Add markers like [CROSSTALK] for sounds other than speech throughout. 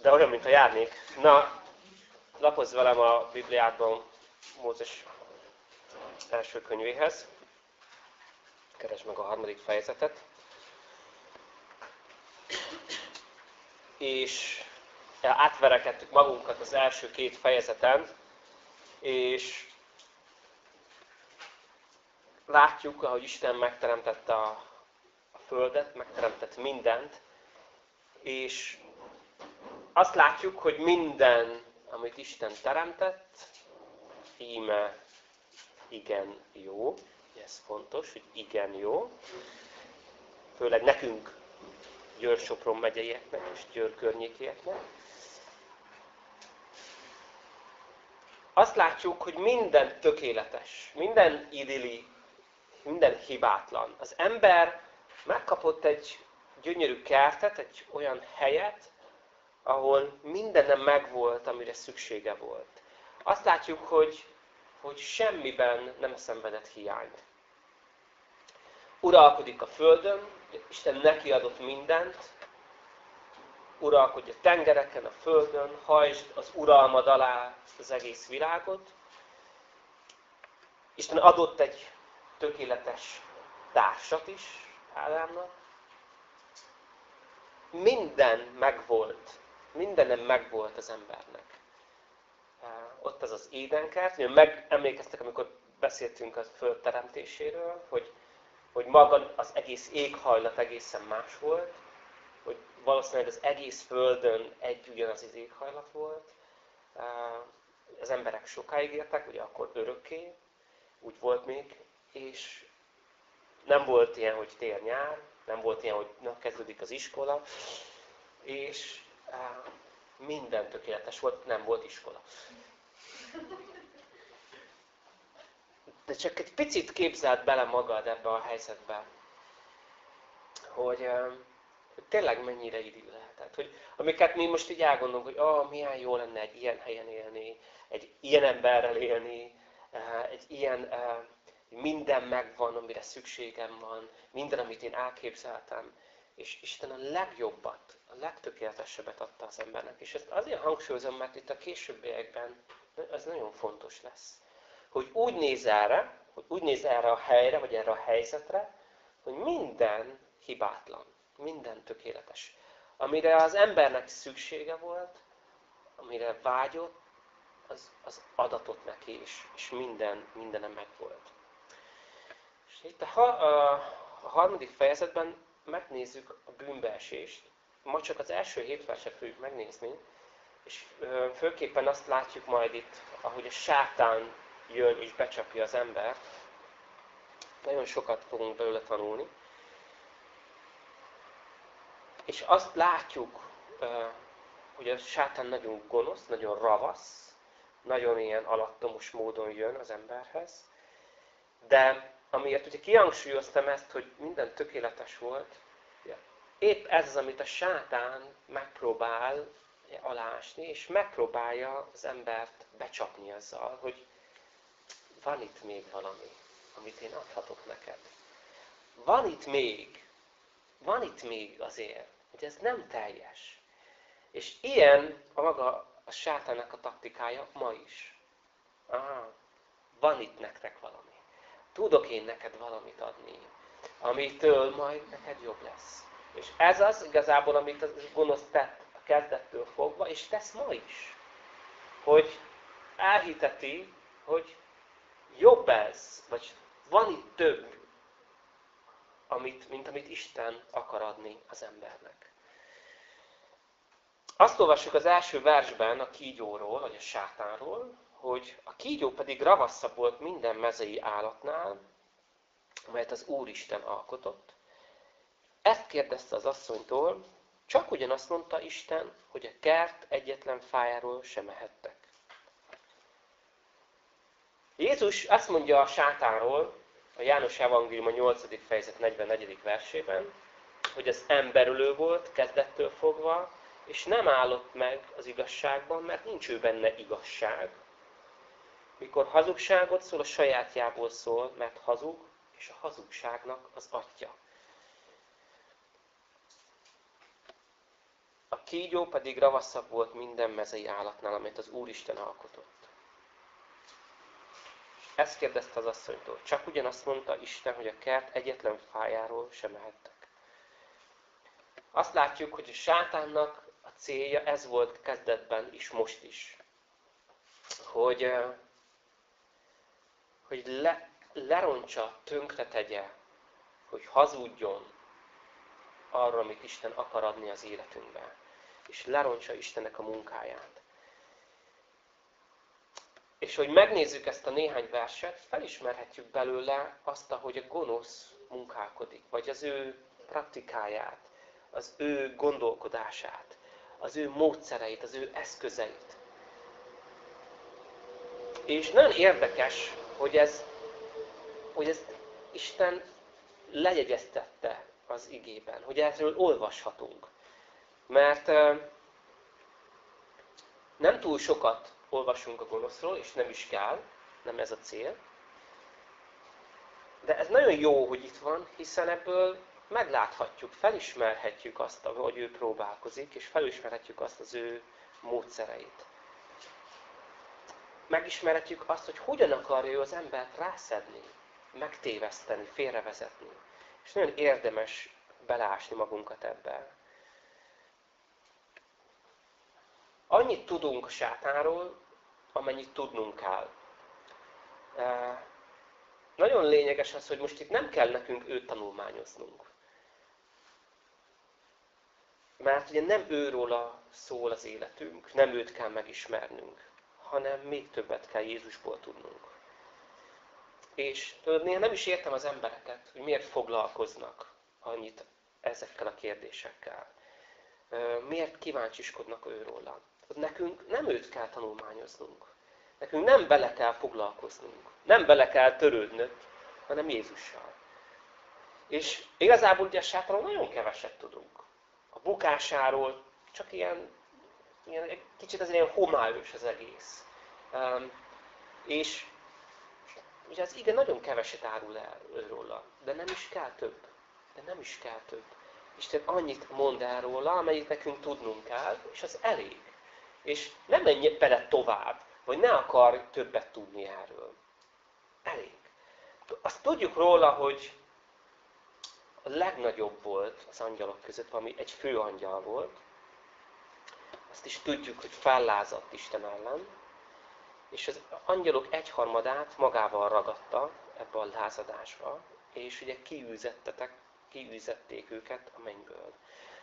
De olyan, mintha járnék. Na, lapozz velem a Bibliádban Mózes első könyvéhez. Keresd meg a harmadik fejezetet. És átverekedtük magunkat az első két fejezeten, és látjuk, ahogy Isten megteremtette a, a Földet, megteremtett mindent, és azt látjuk, hogy minden, amit Isten teremtett, íme igen jó. Ez fontos, hogy igen jó. Főleg nekünk, Győr-Sopron megyeieknek és Győr környékieknek. Azt látjuk, hogy minden tökéletes, minden idilli, minden hibátlan. Az ember megkapott egy gyönyörű kertet, egy olyan helyet, ahol mindenem megvolt, amire szüksége volt. Azt látjuk, hogy, hogy semmiben nem szenvedett hiányt. Uralkodik a Földön, Isten neki adott mindent, uralkodj a tengereken, a Földön, hajtsd az uralmad alá az egész világot. Isten adott egy tökéletes társat is Ádámnak. Minden megvolt, mindenem megvolt az embernek. Ott az az édenkert, megemlékeztek, amikor beszéltünk a föld teremtéséről, hogy, hogy maga az egész éghajlat egészen más volt, hogy valószínűleg az egész Földön egy ugyanaz az éghajlat volt. Az emberek sokáig éltek, ugye akkor örökké, úgy volt még, és nem volt ilyen, hogy tér-nyár, nem volt ilyen, hogy na, kezdődik az iskola, és minden tökéletes volt, nem volt iskola. De csak egy picit képzeld bele magad ebbe a helyzetbe, hogy, hogy tényleg mennyire idő lehetett. Hogy amiket mi most így elgondolunk, hogy ah, milyen jó lenne egy ilyen helyen élni, egy ilyen emberrel élni, egy ilyen minden megvan, amire szükségem van, minden, amit én elképzeltem. És Isten a legjobbat, a legtökéletesebbet adta az embernek. És ezt azért hangsúlyozom, mert itt a későbbiekben ez nagyon fontos lesz. Hogy úgy néz erre, hogy úgy néz erre a helyre, vagy erre a helyzetre, hogy minden hibátlan, minden tökéletes. Amire az embernek szüksége volt, amire vágyott, az, az adatot neki, és, és minden, mindenem megvolt. És itt a, a, a harmadik fejezetben megnézzük a bűnbeesést. Ma csak az első hét verset fogjuk megnézni, és főképpen azt látjuk majd itt, ahogy a sátán jön és becsapja az embert. Nagyon sokat fogunk belőle tanulni. És azt látjuk, hogy a sátán nagyon gonosz, nagyon ravasz, nagyon ilyen alattomos módon jön az emberhez. De amiért ugye kihangsúlyoztam ezt, hogy minden tökéletes volt, épp ez az, amit a sátán megpróbál alásni, és megpróbálja az embert becsapni azzal, hogy van itt még valami, amit én adhatok neked. Van itt még, van itt még azért, hogy ez nem teljes. És ilyen a maga a sátának a taktikája ma is. Ah, van itt nektek valami. Tudok én neked valamit adni, amitől majd neked jobb lesz. És ez az igazából, amit a gonosz tett a kezdettől fogva, és tesz ma is. Hogy elhiteti, hogy jobb ez, vagy van itt több, amit, mint amit Isten akar adni az embernek. Azt olvassuk az első versben a kígyóról, vagy a sátánról, hogy a kígyó pedig ravaszabb volt minden mezei állatnál, amelyet az Úristen alkotott. Ezt kérdezte az asszonytól, csak ugyanazt mondta Isten, hogy a kert egyetlen fájáról sem mehettek. Jézus azt mondja a sátánról, a János Evangélium a 8. fejezet 44. versében, hogy az emberülő volt kezdettől fogva, és nem állott meg az igazságban, mert nincs ő benne igazság. Mikor hazugságot szól, a sajátjából szól, mert hazug, és a hazugságnak az atya. kígyó pedig ravaszabb volt minden mezei állatnál, amit az Úristen alkotott. Ezt kérdezte az asszonytól. Csak ugyanazt mondta Isten, hogy a kert egyetlen fájáról sem mehettek. Azt látjuk, hogy a sátánnak a célja ez volt kezdetben is, most is. Hogy, hogy le, lerontsa, tönkre tegye, hogy hazudjon arra, amit Isten akar adni az életünkbe. És lerontsa Istennek a munkáját. És hogy megnézzük ezt a néhány verset, felismerhetjük belőle azt, ahogy a gonosz munkálkodik, vagy az ő praktikáját, az ő gondolkodását, az ő módszereit, az ő eszközeit. És nagyon érdekes, hogy ez, hogy ezt Isten legyegyeztette az igében, hogy erről olvashatunk. Mert nem túl sokat olvasunk a gonoszról, és nem is kell, nem ez a cél. De ez nagyon jó, hogy itt van, hiszen ebből megláthatjuk, felismerhetjük azt, hogy ő próbálkozik, és felismerhetjük azt az ő módszereit. Megismerhetjük azt, hogy hogyan akarja ő az embert rászedni, megtéveszteni, félrevezetni. És nagyon érdemes belásni magunkat ebben. Annyit tudunk a sátánról, amennyit tudnunk kell. Nagyon lényeges az, hogy most itt nem kell nekünk őt tanulmányoznunk. Mert ugye nem őróla szól az életünk, nem őt kell megismernünk, hanem még többet kell Jézusból tudnunk. És tudod, néha nem is értem az embereket, hogy miért foglalkoznak annyit ezekkel a kérdésekkel. Miért kíváncsiskodnak őróla. Nekünk nem őt kell tanulmányoznunk. Nekünk nem bele kell foglalkoznunk. Nem bele kell törődnünk, hanem Jézussal. És igazából ugye a nagyon keveset tudunk a bukásáról, csak ilyen, ilyen kicsit az ilyen homályos az egész. Um, és ugye az igen nagyon keveset árul el róla, de nem is kell több. De nem is kell több. Isten annyit mond el róla, amennyit nekünk tudnunk kell, és az elég. És nem menj bele tovább, vagy ne akar többet tudni erről. Elég. Azt tudjuk róla, hogy a legnagyobb volt az angyalok között, ami egy fő angyal volt. Azt is tudjuk, hogy fellázadt Isten ellen, és az angyalok egyharmadát magával ragadta ebbe a lázadásba, és ugye kiűzettetek, kiűzették őket a mennyből.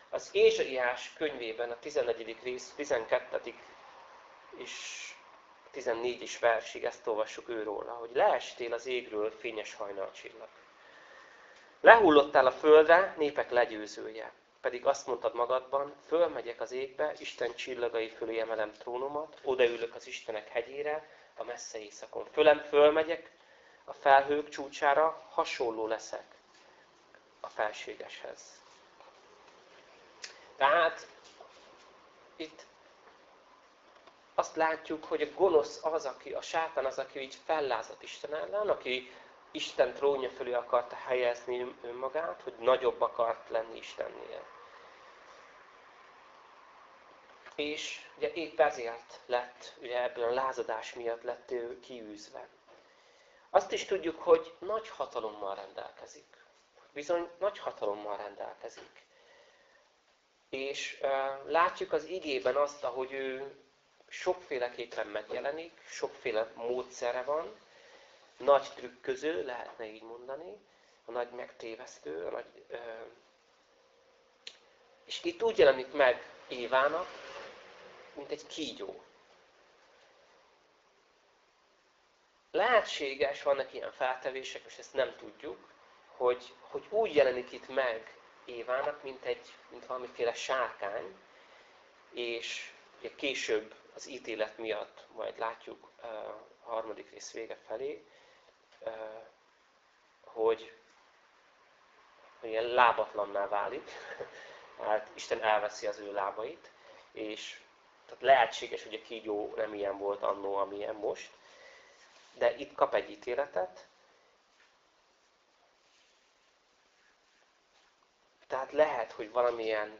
Az Ézsaiás könyvében a 14. rész, 12. és 14 is versig ezt olvassuk őróla, hogy leestél az égről fényes hajnalcsillag. Lehullottál a földre, népek legyőzője. Pedig azt mondtad magadban, fölmegyek az égbe, Isten csillagai fölé emelem trónomat, odaülök az Istenek hegyére, a messze éjszakon. Fölem fölmegyek a felhők csúcsára, hasonló leszek a felségeshez. Tehát itt azt látjuk, hogy a gonosz az, aki, a sátán az, aki így fellázadt Isten ellen, aki Isten trónja fölé akarta helyezni önmagát, hogy nagyobb akart lenni Istennél. És ugye épp ezért lett, ugye ebből a lázadás miatt lett ő kiűzve. Azt is tudjuk, hogy nagy hatalommal rendelkezik. Bizony nagy hatalommal rendelkezik. És uh, látjuk az igében azt, ahogy ő sokféleképpen megjelenik, sokféle módszere van, nagy trükköző, lehetne így mondani, a nagy megtévesztő, a nagy, ö, és itt úgy jelenik meg Évának, mint egy kígyó. Lehetséges, vannak ilyen feltevések, és ezt nem tudjuk, hogy, hogy úgy jelenik itt meg Évának, mint, egy, mint valamiféle sárkány, és ugye később az ítélet miatt majd látjuk a harmadik rész vége felé, hogy, ilyen lábatlanná válik, [LAUGHS] hát Isten elveszi az ő lábait, és tehát lehetséges, hogy a kígyó nem ilyen volt annó, amilyen most, de itt kap egy ítéletet, tehát lehet, hogy valamilyen,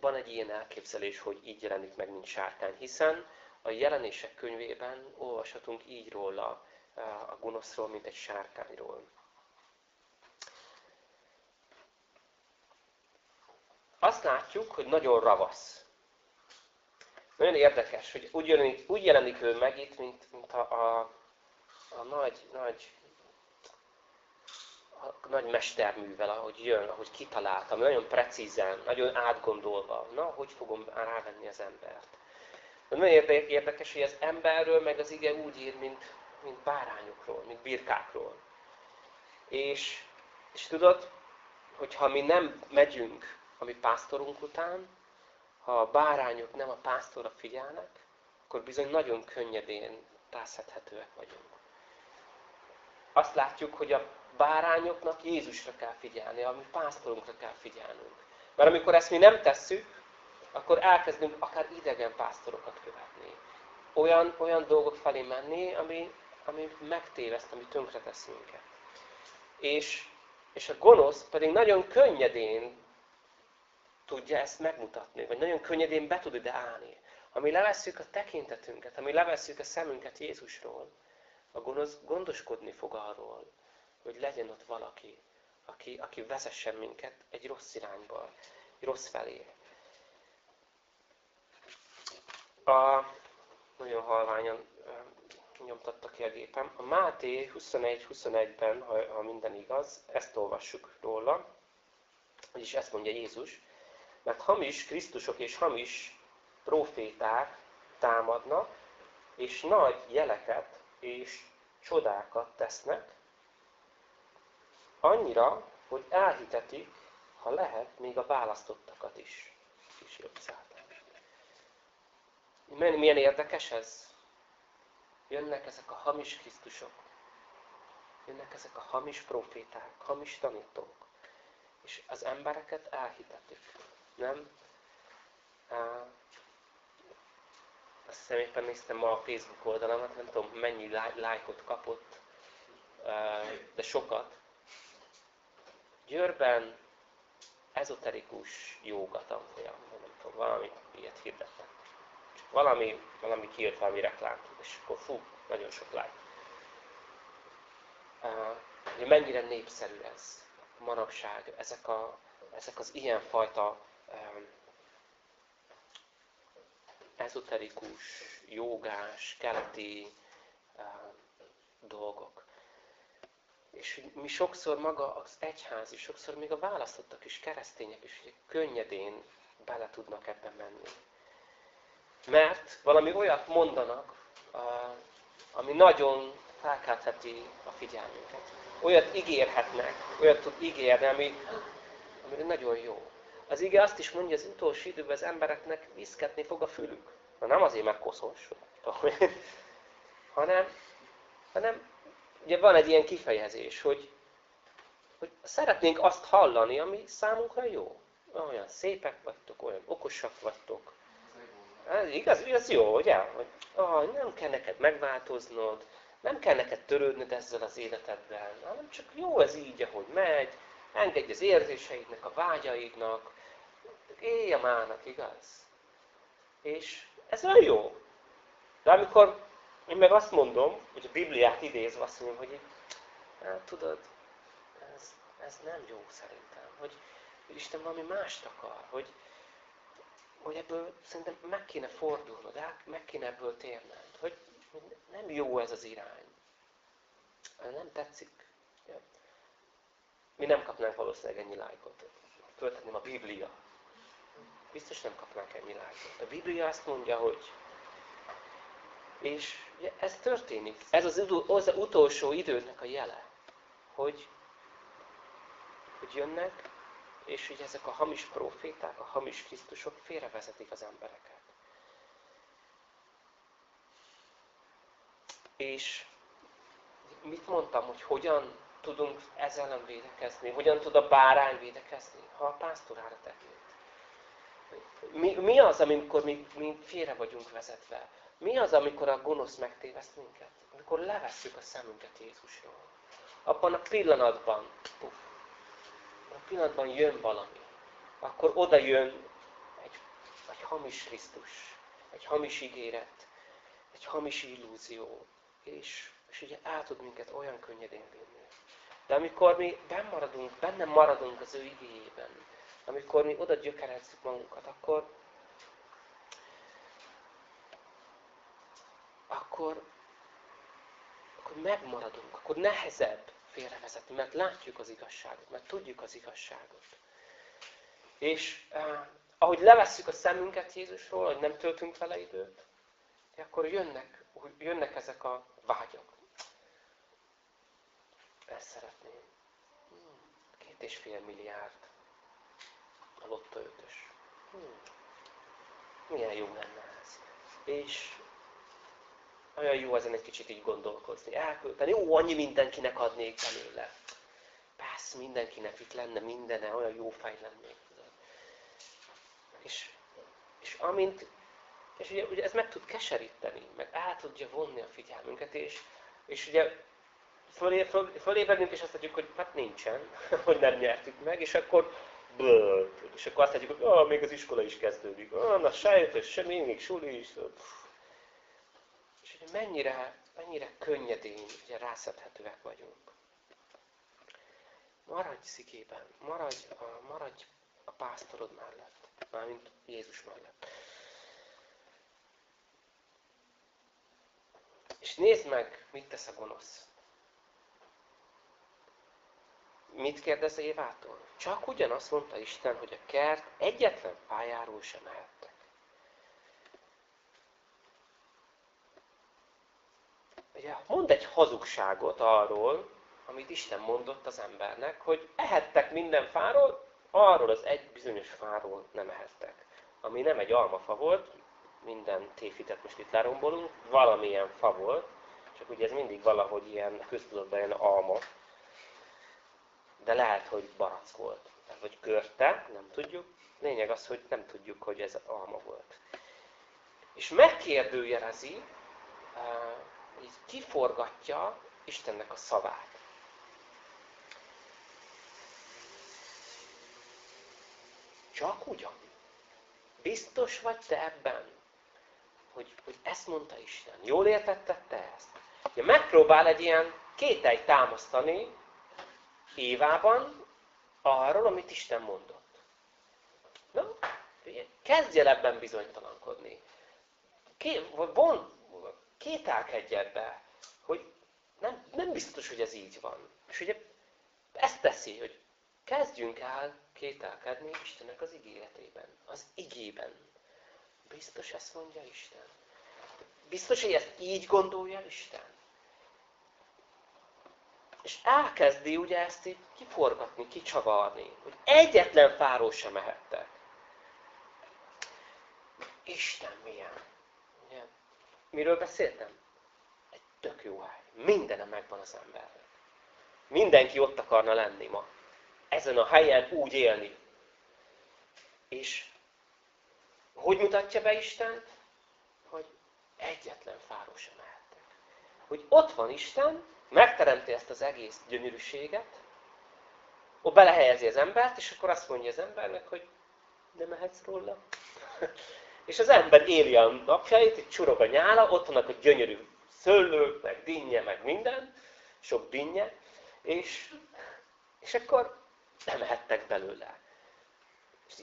van egy ilyen elképzelés, hogy így jelenik meg, mint sárkány, hiszen a jelenések könyvében olvashatunk így róla, a gonoszról, mint egy sárkányról. Azt látjuk, hogy nagyon ravasz. Nagyon érdekes, hogy úgy jelenik, úgy jelenik ő meg itt, mint, mint a, a, a nagy, nagy a nagy mesterművel, ahogy jön, ahogy kitaláltam, nagyon precízen, nagyon átgondolva, na, hogy fogom rávenni az embert. De nagyon érdekes, hogy az emberről meg az ige úgy ír, mint, mint bárányokról, mint birkákról. És, és tudod, hogyha mi nem megyünk a mi pásztorunk után, ha a bárányok nem a pásztorra figyelnek, akkor bizony nagyon könnyedén rászedhetőek vagyunk. Azt látjuk, hogy a bárányoknak Jézusra kell figyelni, a mi pásztorunkra kell figyelnünk. Mert amikor ezt mi nem tesszük, akkor elkezdünk akár idegen pásztorokat követni. Olyan, olyan dolgok felé menni, ami, ami megtéveszt, ami tönkretesz minket. És, és a gonosz pedig nagyon könnyedén tudja ezt megmutatni, vagy nagyon könnyedén be tud ide állni. Ha mi levesszük a tekintetünket, ha mi levesszük a szemünket Jézusról, a gonosz gondoskodni fog arról, hogy legyen ott valaki, aki, aki vezessen minket egy rossz irányba, egy rossz felé. A, nagyon halványan nyomtatta ki a gépem. A Máté 21-21-ben, ha, ha minden igaz, ezt olvassuk róla, vagyis ezt mondja Jézus, mert hamis Krisztusok és hamis proféták támadnak, és nagy jeleket és csodákat tesznek, Annyira, hogy elhitetik, ha lehet, még a választottakat is. Kis jobb Milyen érdekes ez? Jönnek ezek a hamis Krisztusok. Jönnek ezek a hamis proféták, hamis tanítók. És az embereket elhitetik. Nem? Azt hiszem éppen néztem ma a Facebook oldalamat, nem tudom mennyi lájkot kapott, de sokat. Győrben ezoterikus jóga tanfolyam, nem tudom, valami ilyet hirdetnek. Csak valami, valami kiírt valami reklámt, és akkor fú, nagyon sok like. Uh, mennyire népszerű ez manapság, ezek, a, ezek az ilyenfajta ezoterikus, jogás, keleti dolgok. És mi sokszor maga az egyház is, sokszor még a választottak is, keresztények is, hogy könnyedén bele tudnak ebben menni. Mert valami olyat mondanak, ami nagyon felkeltheti a figyelmünket. Olyat ígérhetnek, olyat tud ígérni, ami, ami nagyon jó. Az ige azt is mondja, az utolsó időben az embereknek viszketni fog a fülük. Na nem azért, mert koszos, hanem, hanem ugye van egy ilyen kifejezés, hogy, hogy szeretnénk azt hallani, ami számunkra jó. Olyan szépek vagytok, olyan okosak vagytok. Igaz, ez jó, ugye? Hogy ah, nem kell neked megváltoznod, nem kell neked törődnöd ezzel az életedben, hanem csak jó ez így, ahogy megy, engedj az érzéseidnek, a vágyaidnak, élj a mának, igaz? És ez olyan jó. De amikor én meg azt mondom, hogy a Bibliát idézve azt mondom, hogy hát, tudod, ez, ez nem jó szerintem. Hogy Isten valami mást akar. Hogy, hogy ebből szerintem meg kéne fordulnod, meg kéne ebből térned. Hogy nem jó ez az irány. Nem tetszik. Ja. Mi nem kapnánk valószínűleg ennyi lájkot. Föltenném a Biblia. Biztos nem kapnánk ennyi lájkot. A Biblia azt mondja, hogy és ez történik. Ez az, az utolsó időnek a jele. Hogy, hogy jönnek, és hogy ezek a hamis proféták, a hamis Krisztusok félrevezetik az embereket. És mit mondtam, hogy hogyan tudunk ezzel nem védekezni? Hogyan tud a bárány védekezni, ha a pásztorára tekint? Mi, mi az, amikor mi, mi félre vagyunk vezetve? Mi az, amikor a gonosz megtéveszt minket? Amikor levesszük a szemünket Jézusról. Abban a pillanatban, puff, a pillanatban jön valami. Akkor oda jön egy hamis Krisztus, egy hamis ígéret, egy hamis illúzió, és, és ugye át tud minket olyan könnyedén vinni. De amikor mi benn maradunk, bennem maradunk az ő igéjében, amikor mi oda gyökerezzük magunkat, akkor, akkor, akkor megmaradunk, akkor nehezebb félrevezetni, mert látjuk az igazságot, mert tudjuk az igazságot. És eh, ahogy levesszük a szemünket Jézusról, hogy nem töltünk vele időt, akkor jönnek, jönnek ezek a vágyak. Ezt szeretném. Két és fél milliárd a lotta ötös. Hmm. Milyen jó lenne ez. És olyan jó ezen egy kicsit így gondolkozni. Elkölteni, jó, annyi mindenkinek adnék belőle. Persze, mindenkinek itt lenne mindene, olyan jó fej lennék. És, és amint, és ugye, ugye ez meg tud keseríteni, meg el tudja vonni a figyelmünket, és, és ugye fölé, föl, fölébredünk, és azt mondjuk, hogy hát nincsen, [LAUGHS] hogy nem nyertük meg, és akkor bőt, és akkor azt mondjuk, hogy ah, még az iskola is kezdődik, ah, na sejt, sem még suli is. És mennyire, mennyire könnyedén ugye rászedhetőek vagyunk. Maradj szikében, maradj a, maradj a pásztorod mellett, mármint Jézus mellett. És nézd meg, mit tesz a gonosz. Mit kérdez Évától? Csak ugyanazt mondta Isten, hogy a kert egyetlen pályáról sem mehettek. Ugye mond egy hazugságot arról, amit Isten mondott az embernek, hogy ehettek minden fáról, arról az egy bizonyos fáról nem ehettek. Ami nem egy almafa volt, minden téfitet most itt lerombolunk, valamilyen fa volt, csak ugye ez mindig valahogy ilyen köztudatban ilyen alma, de lehet, hogy barack volt, vagy körte, nem tudjuk. Lényeg az, hogy nem tudjuk, hogy ez alma volt. És megkérdőjelezi, eh, így kiforgatja Istennek a szavát. Csak ugyan. Biztos vagy te ebben, hogy, hogy ezt mondta Isten. Jól értetted te ezt? Ja, megpróbál egy ilyen kételyt támasztani Évában arról, amit Isten mondott. Na, kezdj el ebben bizonytalankodni. Ké, von, kételkedj ebbe, hogy nem, nem biztos, hogy ez így van. És ugye ezt teszi, hogy kezdjünk el kételkedni Istennek az ígéretében, az igében. Biztos ezt mondja Isten? Biztos, hogy ezt így gondolja Isten? És elkezdi ugye ezt így kiforgatni, kicsavarni, hogy egyetlen fáról sem mehettek. Isten milyen. Ugye? Miről beszéltem? Egy tök jó hely. Mindenem megvan az embernek. Mindenki ott akarna lenni ma. Ezen a helyen úgy élni. És hogy mutatja be Isten? Hogy egyetlen fáról sem mehettek. Hogy ott van Isten, megteremti ezt az egész gyönyörűséget, ott belehelyezi az embert, és akkor azt mondja az embernek, hogy nem mehetsz róla. És az ember éli a napjait, itt csurog a nyála, ott vannak a gyönyörű szőlők, meg dinnye, meg minden, sok dinnye, és, és akkor nem mehettek belőle. És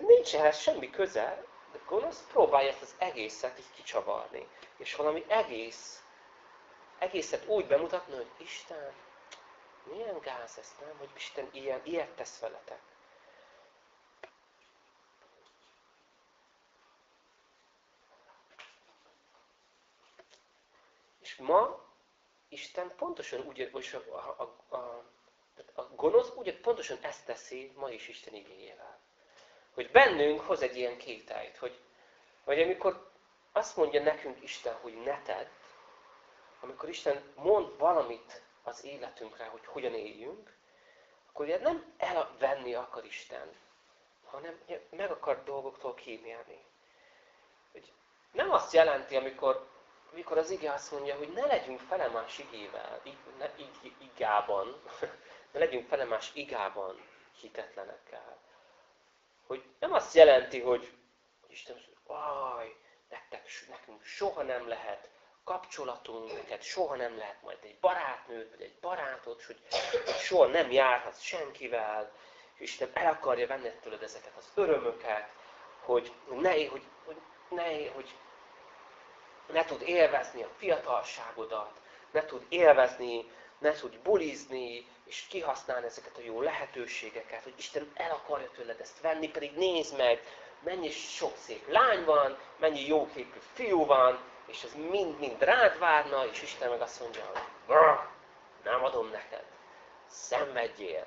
nincs ehhez semmi köze, de gonosz próbálja ezt az egészet így kicsavarni. És valami egész egészet úgy bemutatni, hogy Isten, milyen gáz ez, nem? Hogy Isten ilyen, ilyet tesz veletek. Ma Isten pontosan úgy, vagy a, a, a, a gonosz ugye pontosan ezt teszi ma is Isten igényével. Hogy bennünk hoz egy ilyen kételyt, hogy, hogy amikor azt mondja nekünk Isten, hogy ne tedd, amikor Isten mond valamit az életünkre, hogy hogyan éljünk, akkor ugye nem elvenni akar Isten, hanem meg akar dolgoktól kímélni. Nem azt jelenti, amikor, amikor az ige azt mondja, hogy ne legyünk felemás igével, ne, ig, igában, [LAUGHS] ne legyünk felemás igában hitetlenekkel. Hogy nem azt jelenti, hogy Isten azt nektek, nekünk soha nem lehet kapcsolatunk, neked soha nem lehet majd egy barátnőd, vagy egy barátod, hogy, hogy soha nem járhatsz senkivel, és Isten el akarja venni tőled ezeket az örömöket, hogy ne, hogy, hogy, ne, hogy ne tud élvezni a fiatalságodat, ne tud élvezni, ne tud bulizni, és kihasználni ezeket a jó lehetőségeket, hogy Isten el akarja tőled ezt venni, pedig nézd meg, mennyi sok szép lány van, mennyi jóképű fiú van, és ez mind-mind rád várna, és Isten meg azt mondja, nem adom neked, szenvedjél.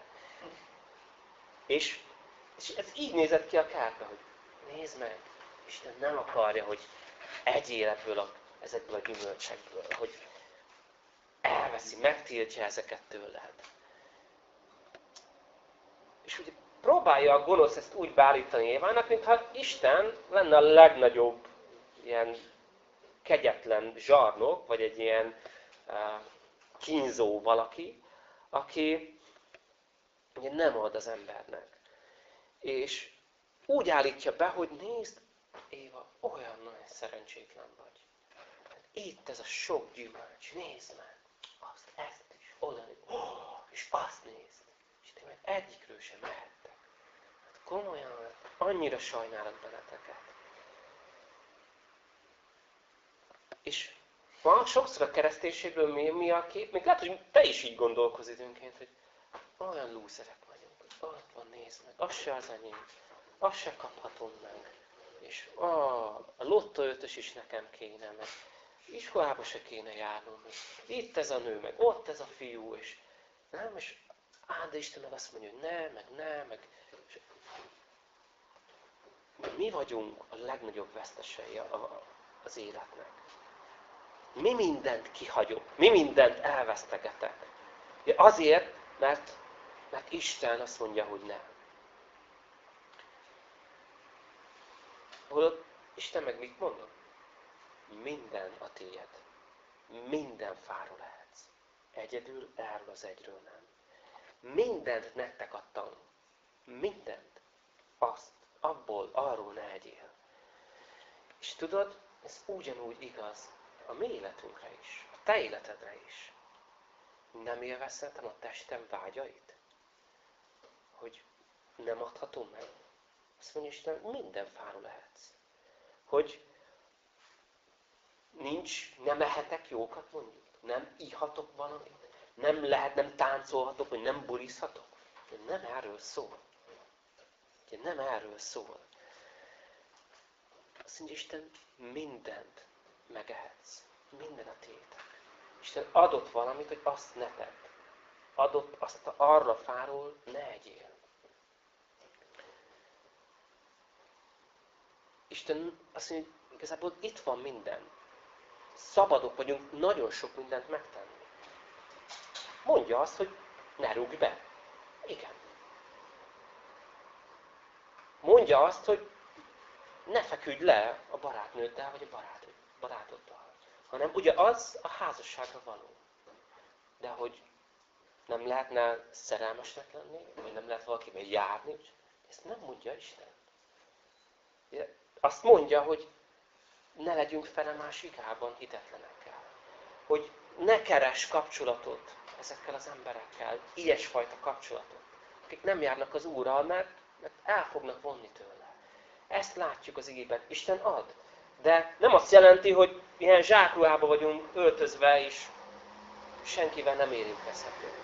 És, és ez így nézett ki a kártya, hogy nézd meg, Isten nem akarja, hogy egyél ebből a, ezekből a gyümölcsekből, hogy elveszi, megtiltja ezeket tőled. És ugye próbálja a gonosz ezt úgy beállítani Évának, mintha Isten lenne a legnagyobb ilyen kegyetlen zsarnok, vagy egy ilyen uh, kínzó valaki, aki ugye nem ad az embernek. És úgy állítja be, hogy nézd, Éva, olyan nagyon szerencsétlen vagy. Itt ez a sok gyümölcs, nézd meg, azt, ezt is, oda, oh, és azt nézd. És te meg egyikről sem mehettek. Hát komolyan, annyira sajnálok benneteket. És ma sokszor a kereszténységből mi, mi a kép? Még lehet, hogy te is így gondolkoz időnként, hogy olyan lúzerek vagyunk, ott van, nézd meg, az se az enyém, azt se kaphatom meg. És a, a lottó ötös is nekem kéne, meg iskolába se kéne járnom, meg itt ez a nő, meg ott ez a fiú, és nem, és á, de Isten meg azt mondja, hogy ne, meg ne, meg és mi vagyunk a legnagyobb vesztesei az életnek. Mi mindent kihagyok, mi mindent elvesztegetek. Azért, mert, mert Isten azt mondja, hogy nem. Holott Isten meg mit mondott? Minden a tiéd. Minden fáról lehetsz. Egyedül erről az egyről nem. Mindent nektek adtam. Mindent. Azt, abból, arról ne egyél. És tudod, ez ugyanúgy igaz a mi életünkre is, a te életedre is. Nem élvezhetem a testem vágyait? Hogy nem adhatom meg? Azt mondja Isten, minden fáról lehetsz. Hogy nincs, nem ehetek jókat mondjuk, nem ihatok valamit, nem lehet, nem táncolhatok, vagy nem bulizhatok. Nem erről szól. Nem erről szól. Azt mondja Isten, mindent megehetsz. Minden a tétek. Isten adott valamit, hogy azt ne tedd. Adott azt arra fáról, ne egyél. Isten azt mondja, hogy igazából itt van minden. Szabadok vagyunk nagyon sok mindent megtenni. Mondja azt, hogy ne rúgj be. Igen. Mondja azt, hogy ne feküdj le a barátnőddel, vagy a barát, barátoddal. Hanem ugye az a házasságra való. De hogy nem lehetne szerelmesnek lenni, vagy nem lehet valakivel járni, ezt nem mondja Isten. Azt mondja, hogy ne legyünk fele más igában hitetlenekkel. Hogy ne keres kapcsolatot ezekkel az emberekkel, ilyesfajta kapcsolatot, akik nem járnak az Úrral, mert, mert el fognak vonni tőle. Ezt látjuk az igében. Isten ad. De nem azt jelenti, hogy ilyen zsákruhába vagyunk öltözve, és senkivel nem érintkezhetünk.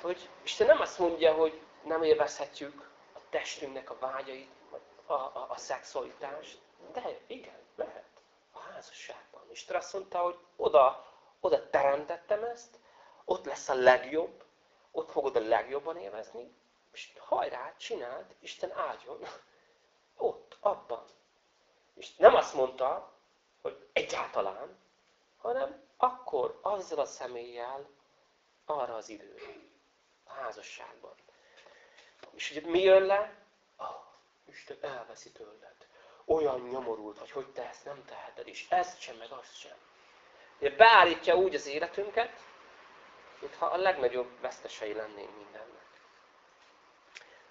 Hogy Isten nem azt mondja, hogy nem élvezhetjük a testünknek a vágyait, a, a, a szexualitást, de igen, lehet a házasságban. És azt mondta, hogy oda, oda teremtettem ezt, ott lesz a legjobb, ott fogod a legjobban élvezni, és hajrá, csináld, Isten áldjon. Ott, abban. És nem azt mondta, hogy egyáltalán, hanem akkor azzal a személlyel arra az időre, a házasságban. És ugye mi jön le? Isten elveszi tőled. Olyan nyomorult vagy, hogy te ezt nem teheted, és ezt sem, meg azt sem. Ugye beállítja úgy az életünket, mintha a legnagyobb vesztesei lennénk mindennek.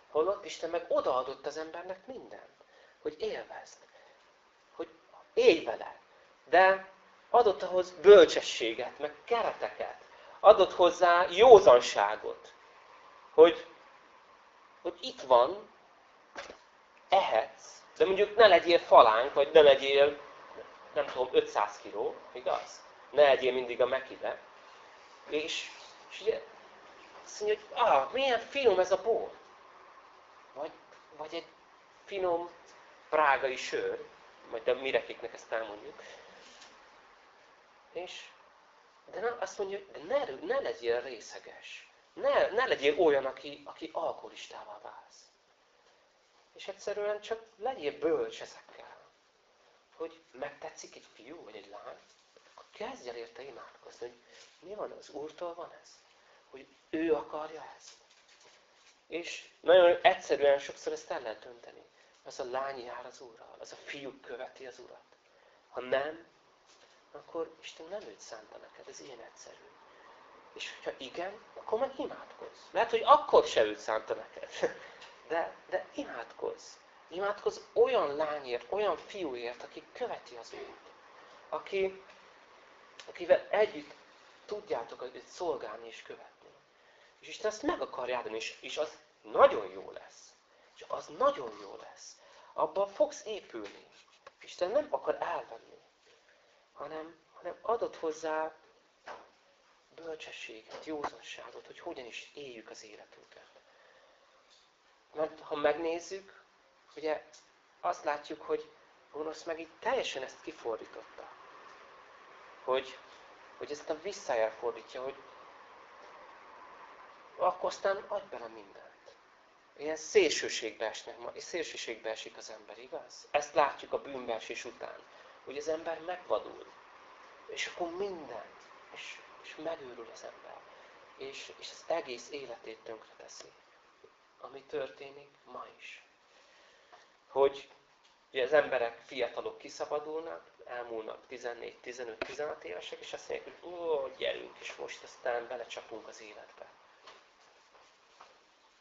Holott Isten meg odaadott az embernek mindent. hogy élvezd, hogy élj vele. De adott ahhoz bölcsességet, meg kereteket. Adott hozzá józanságot. Hogy, hogy itt van, ehetsz, de mondjuk ne legyél falánk, vagy ne legyél, nem tudom, 500 kiló, igaz? Ne legyél mindig a mekibe. És, és ugye azt mondja, hogy ah, milyen finom ez a bor. Vagy, vagy egy finom prágai sör, majd a mirekiknek ezt elmondjuk. És, de na, azt mondja, hogy ne, ne legyél részeges. Ne, ne legyél olyan, aki, aki alkoholistává válsz. És egyszerűen csak legyél bölcs ezekkel. Hogy megtetszik egy fiú vagy egy lány, akkor kezdj el érte imádkozni, hogy mi van, az Úrtól van ez? Hogy ő akarja ezt. És nagyon egyszerűen sokszor ezt el lehet dönteni. Az a lány jár az Úrral, az a fiú követi az Urat. Ha nem, akkor Isten nem őt szánta neked, ez ilyen egyszerű. És ha igen, akkor meg imádkozz. Lehet, hogy akkor se őt szánta neked. [LAUGHS] De, de imádkozz. Imádkozz olyan lányért, olyan fiúért, aki követi az Úrt. Aki, akivel együtt tudjátok hogy szolgálni és követni. És Isten ezt meg akarja adni, és, és az nagyon jó lesz. És az nagyon jó lesz. Abban fogsz épülni. Isten nem akar elvenni, hanem, hanem adott hozzá bölcsességet, józanságot, hogy hogyan is éljük az életünket. Mert ha megnézzük, ugye azt látjuk, hogy gonosz meg így teljesen ezt kifordította. Hogy, hogy ezt a visszájára fordítja, hogy akkor aztán adj bele mindent. Ilyen szélsőségbe esnek szélsőségbe esik az ember, igaz? Ezt látjuk a bűnbeesés után, hogy az ember megvadul. És akkor mindent, és, és megőrül az ember. És, és az egész életét tönkre teszi. Ami történik ma is. Hogy ugye az emberek, fiatalok kiszabadulnak, elmúlnak 14-15-16 évesek, és azt mondják, hogy ó, gyerünk, és most aztán belecsapunk az életbe.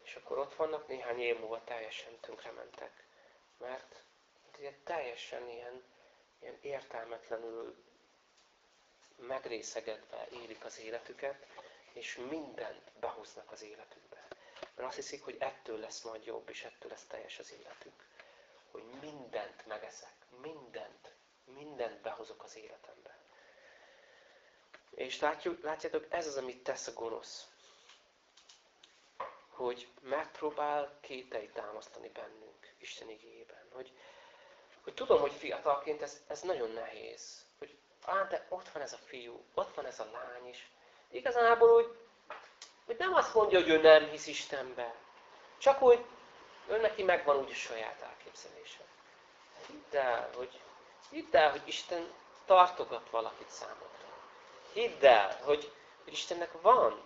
És akkor ott vannak, néhány év múlva teljesen tönkrementek. Mert ugye teljesen ilyen, ilyen értelmetlenül megrészegedve élik az életüket, és mindent behoznak az életükbe. Mert azt hiszik, hogy ettől lesz majd jobb, és ettől lesz teljes az életük. Hogy mindent megeszek, mindent, mindent behozok az életembe. És látjuk, látjátok, ez az, amit tesz a gonosz hogy megpróbál kéteit támasztani bennünk Isten igényében. Hogy, hogy tudom, hogy fiatalként ez, ez nagyon nehéz. Hogy á, de ott van ez a fiú, ott van ez a lány is. Igazából úgy, hogy nem azt mondja, hogy ő nem hisz Istenbe. Csak úgy, ő neki megvan úgy a saját elképzelése. Hidd el, hogy, hidd el, hogy Isten tartogat valakit számodra. Hidd el, hogy, hogy Istennek van,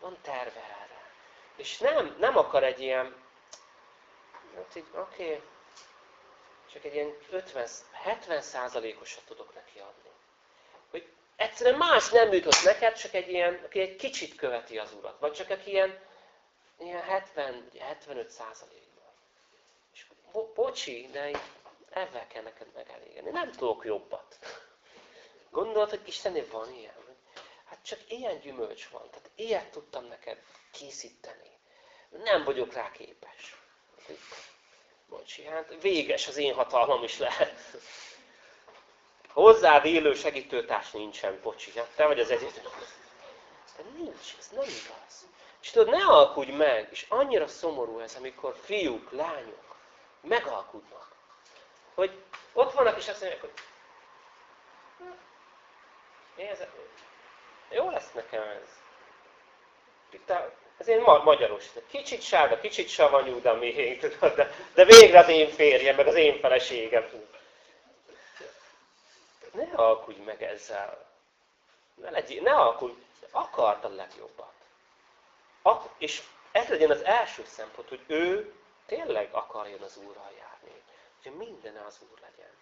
van terve erre. És nem, nem akar egy ilyen, hát így, oké, okay, csak egy ilyen 50, 70 százalékosat tudok neki adni. Egyszerűen más nem jutott neked, csak egy ilyen, aki egy kicsit követi az urat. Vagy csak egy ilyen, ilyen 70, 75 százalékban. És bo bocsi, de így ebben kell neked megelégeni. Nem tudok jobbat. Gondolod, hogy Istennél van ilyen? Hát csak ilyen gyümölcs van. Tehát ilyet tudtam neked készíteni. Nem vagyok rá képes. Bocsi, hát véges az én hatalmam is lehet. Hozzád élő segítőtárs nincsen, bocsi. Hát te vagy az egyetlen. De nincs, ez nem igaz. És tudod, ne alkudj meg, és annyira szomorú ez, amikor fiúk, lányok megalkudnak. Hogy ott vannak, és azt mondják, hogy mi ez? Jó lesz nekem ez. Ez én magyaros. Kicsit sárga, kicsit savanyú, de még, de, de végre az én férjem, meg az én feleségem. Ne alkudj meg ezzel. Ne, legyél, ne alkudj, akart a legjobbat. Ak és ez legyen az első szempont, hogy ő tényleg akarjon az Úrral járni. Hogy minden az Úr legyen.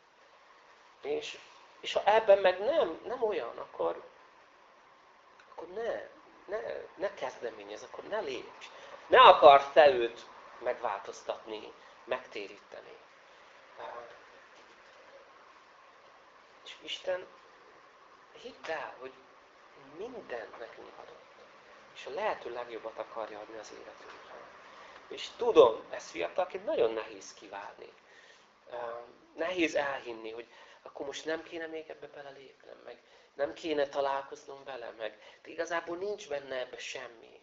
És, és ha ebben meg nem, nem olyan, akkor, akkor ne, ne, ne kezdeményez, akkor ne lépj. Ne akar te őt megváltoztatni, megtéríteni. És Isten hidd el, hogy mindent nekünk adott. És a lehető legjobbat akarja adni az életünkre. És tudom, ez fiatalként nagyon nehéz kivárni. Nehéz elhinni, hogy akkor most nem kéne még ebbe belelépnem, meg nem kéne találkoznom vele, meg de igazából nincs benne ebbe semmi.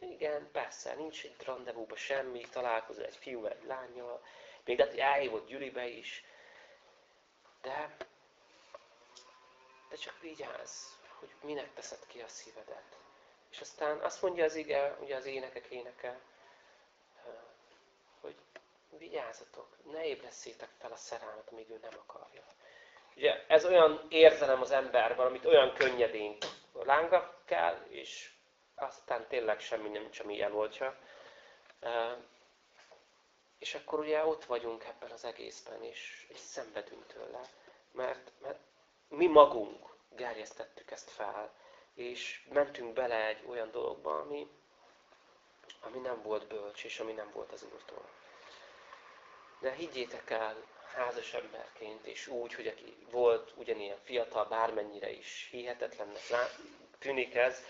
Igen, persze, nincs egy rendezvúban semmi, találkozol egy fiú, egy lányjal, még lehet, hogy elhívott Gyuribe is, de, de csak vigyázz, hogy minek teszed ki a szívedet. És aztán azt mondja az ige, ugye az énekek éneke, hogy vigyázzatok, ne ébresszétek fel a szerelmet, amíg ő nem akarja. Ugye ez olyan érzelem az emberben, amit olyan könnyedén lángat kell, és aztán tényleg semmi nem sem ilyen voltja. És akkor ugye ott vagyunk ebben az egészben, és, és szenvedünk tőle. Mert, mert mi magunk gerjesztettük ezt fel, és mentünk bele egy olyan dologba, ami, ami nem volt bölcs, és ami nem volt az Úrtól. De higgyétek el, házas emberként, és úgy, hogy aki volt ugyanilyen fiatal, bármennyire is hihetetlennek tűnik ez,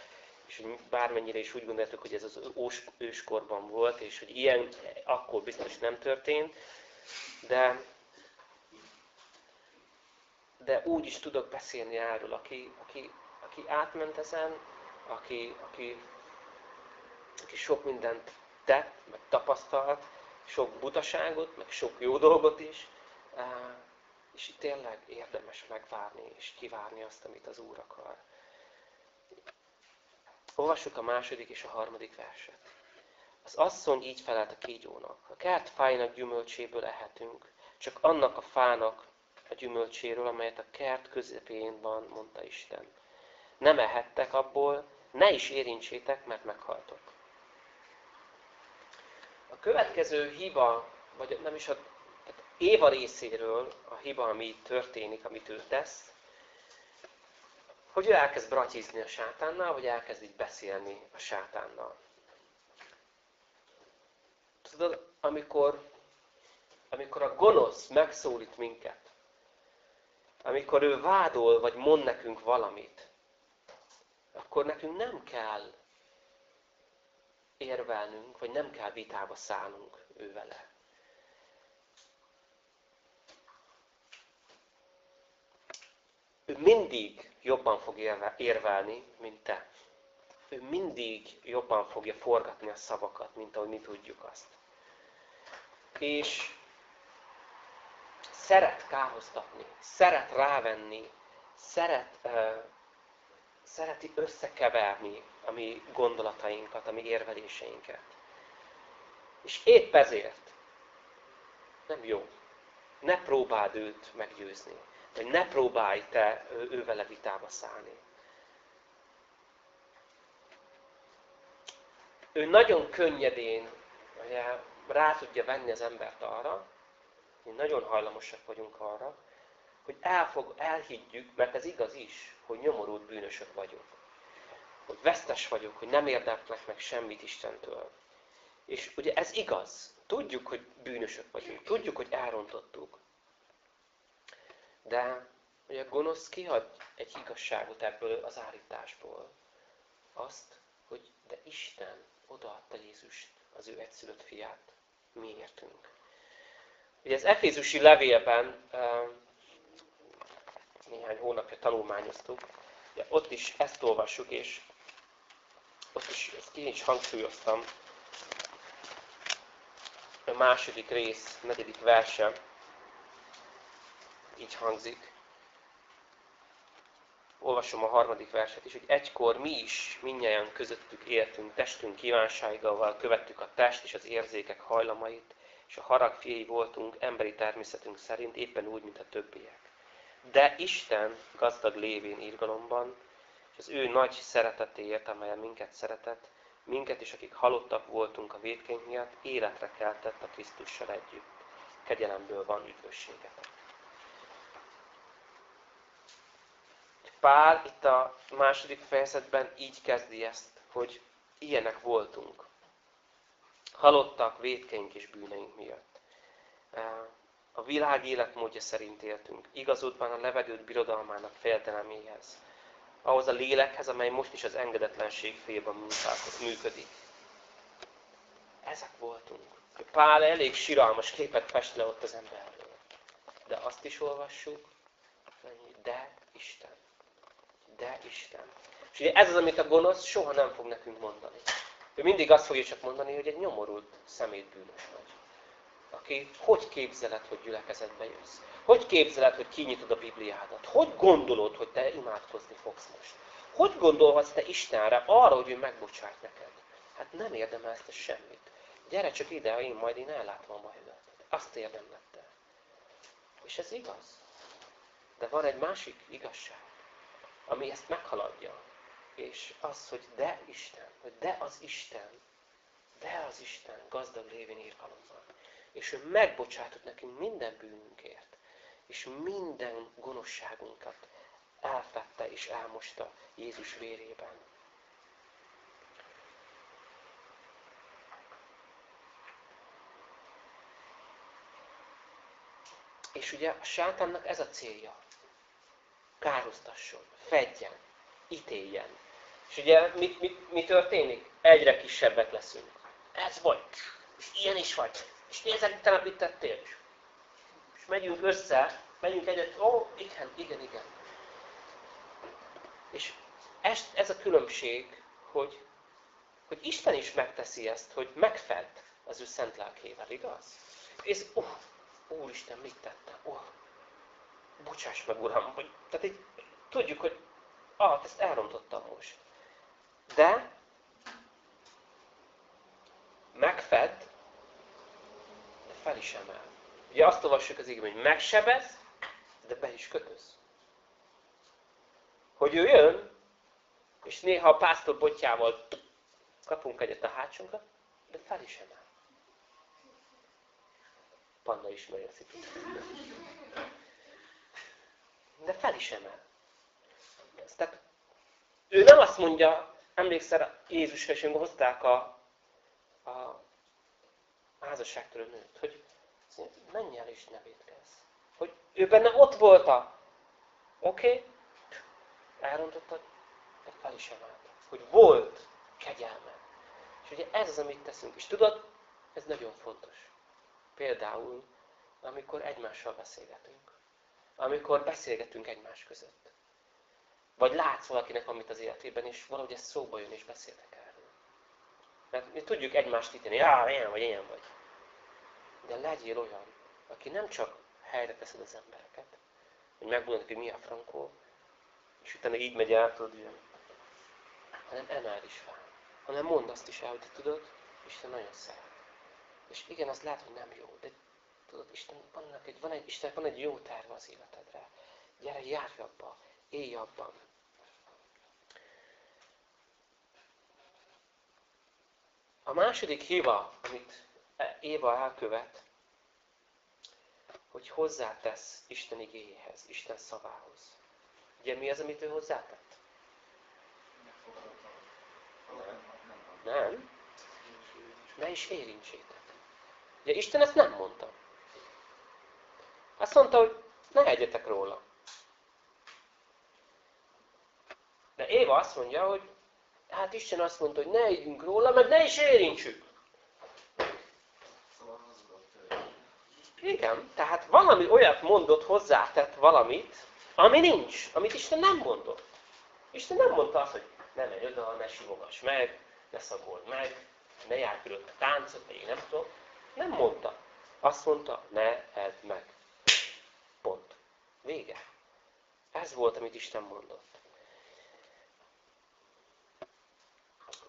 és bármennyire is úgy gondoltuk, hogy ez az őskorban volt, és hogy ilyen akkor biztos nem történt, de, de úgy is tudok beszélni erről, aki, aki, aki átment ezen, aki, aki, aki sok mindent tett, meg tapasztalt, sok butaságot, meg sok jó dolgot is, és tényleg érdemes megvárni és kivárni azt, amit az Úr akar. Olvassuk a második és a harmadik verset. Az asszony így felelt a kígyónak. A kert fájnak gyümölcséből ehetünk, csak annak a fának a gyümölcséről, amelyet a kert közepén van, mondta Isten. Nem ehettek abból, ne is érintsétek, mert meghaltok. A következő hiba, vagy nem is a tehát Éva részéről a hiba, ami történik, amit ő tesz, hogy ő elkezd bratizni a sátánnal, vagy elkezd így beszélni a sátánnal. Tudod, amikor, amikor a gonosz megszólít minket, amikor ő vádol, vagy mond nekünk valamit, akkor nekünk nem kell érvelnünk, vagy nem kell vitába szállnunk ő vele. Ő mindig jobban fog érvelni, mint te. Ő mindig jobban fogja forgatni a szavakat, mint ahogy mi tudjuk azt. És szeret kárhoztatni, szeret rávenni, szeret, uh, szereti összekeverni a mi gondolatainkat, a mi érveléseinket. És épp ezért nem jó. Ne próbáld őt meggyőzni hogy ne próbálj te ővele vitába szállni. Ő nagyon könnyedén ugye, rá tudja venni az embert arra, mi nagyon hajlamosak vagyunk arra, hogy elfog, elhiggyük, mert ez igaz is, hogy nyomorult bűnösök vagyunk. Hogy vesztes vagyok, hogy nem érdeklek meg semmit Istentől. És ugye ez igaz. Tudjuk, hogy bűnösök vagyunk. Tudjuk, hogy elrontottuk. De hogy a gonosz kihagy egy igazságot ebből az állításból. Azt, hogy de Isten odaadta Jézust, az ő egyszülött fiát, miértünk. Ugye az Efézusi levélben néhány hónapja tanulmányoztuk, ugye ott is ezt olvassuk, és ott is, ezt ki is hangsúlyoztam, a második rész, negyedik verse, így hangzik. Olvasom a harmadik verset is, hogy egykor mi is minnyáján közöttük éltünk, testünk kívánságával követtük a test és az érzékek hajlamait, és a harag fiai voltunk emberi természetünk szerint éppen úgy, mint a többiek. De Isten gazdag lévén írgalomban, és az ő nagy szeretetéért, amelyen minket szeretett, minket is, akik halottak voltunk a védkény miatt, életre keltett a Krisztussal együtt. Kegyelemből van üdvösségetek. Pál itt a második fejezetben így kezdi ezt, hogy ilyenek voltunk. Halottak védkeink és bűneink miatt. világ életmódja szerint éltünk, igazodban a levegőt birodalmának fejedelméhez, ahhoz a lélekhez, amely most is az engedetlenség félben működik. Ezek voltunk. Pál elég siralmas képet fest le ott az emberről. De azt is olvassuk, de Isten. De Isten. És ugye ez az, amit a gonosz soha nem fog nekünk mondani. Ő mindig azt fogja csak mondani, hogy egy nyomorult szemétbűnös vagy. Aki hogy képzeled, hogy gyülekezetbe jössz? Hogy képzeled, hogy kinyitod a Bibliádat? Hogy gondolod, hogy te imádkozni fogsz most? Hogy gondolhatsz te Istenre arra, hogy ő megbocsát neked? Hát nem érdemelsz te semmit. Gyere csak ide, én majd én ellátom a bajodat. Azt érdemled. És ez igaz. De van egy másik igazság, ami ezt meghaladja. És az, hogy de Isten, hogy de az Isten, de az Isten gazdag lévén írgalommal. És ő megbocsátott nekünk minden bűnünkért. És minden gonoszságunkat elfette és elmosta Jézus vérében. És ugye a sátánnak ez a célja. Károztasson, fedjen, ítéljen. És ugye mi, mi, mi történik? Egyre kisebbek leszünk. Ez vagy. És ilyen is vagy. És nézek, te mit tettél? És megyünk össze, megyünk egyet, ó, igen, igen, igen. És ez, ez a különbség, hogy, hogy Isten is megteszi ezt, hogy megfed az ő szent lelkével, igaz? És uh, Úristen, mit tettem? Oh, bocsáss meg, Uram! Tehát így, tudjuk, hogy ah, ezt elrontottam most. De megfed, de fel is emel. Ugye azt olvassuk az igében, hogy megsebez, de be is kötöz. Hogy ő jön, és néha a pásztor botjával kapunk egyet a hátsónkra, de fel is emel. Panna ismeri a. De fel is emel. Tehát ő nem azt mondja, emlékszel Jézusra, és hozták a, a házasságtól a nőt, hogy menj el és ne védkezz. Hogy ő benne ott volt a, oké, okay, elrontottad, de fel is emelt. Hogy volt kegyelme. És ugye ez az, amit teszünk. És tudod, ez nagyon fontos. Például, amikor egymással beszélgetünk. Amikor beszélgetünk egymás között. Vagy látsz valakinek amit az életében, és valahogy ez szóba jön, és beszéltek erről. Mert mi tudjuk egymást ítélni, ja, ilyen vagy, ilyen vagy. De legyél olyan, aki nem csak helyre teszed az embereket, hogy megmondod, hogy mi a frankó, és utána így megy át, tudod, ilyen. hanem emeld is fel. Hanem mondd azt is el, hogy te tudod, Isten nagyon szeret. És igen, az lehet, hogy nem jó, de tudod, Isten, vannak egy, van egy, Isten van egy jó terve az életedre. Gyere, járj abba, élj abban. A második hiba, amit Éva elkövet, hogy hozzátesz Isten igéhez, Isten szavához. Ugye mi az, amit ő hozzátett? Nem. Nem? Ne is érintsétek. Ugye Isten ezt nem mondta. Azt mondta, hogy ne egyetek róla. De Éva azt mondja, hogy hát Isten azt mondta, hogy ne együnk róla, meg ne is érintsük. Igen, tehát valami olyat mondott, hozzátett valamit, ami nincs, amit Isten nem mondott. Isten nem mondta azt, hogy ne menj oda, ne simogass meg, ne szagold meg, ne járj körülött a táncot, én nem tudom. Nem mondta. Azt mondta, ne edd meg. Pont. Vége. Ez volt, amit Isten mondott.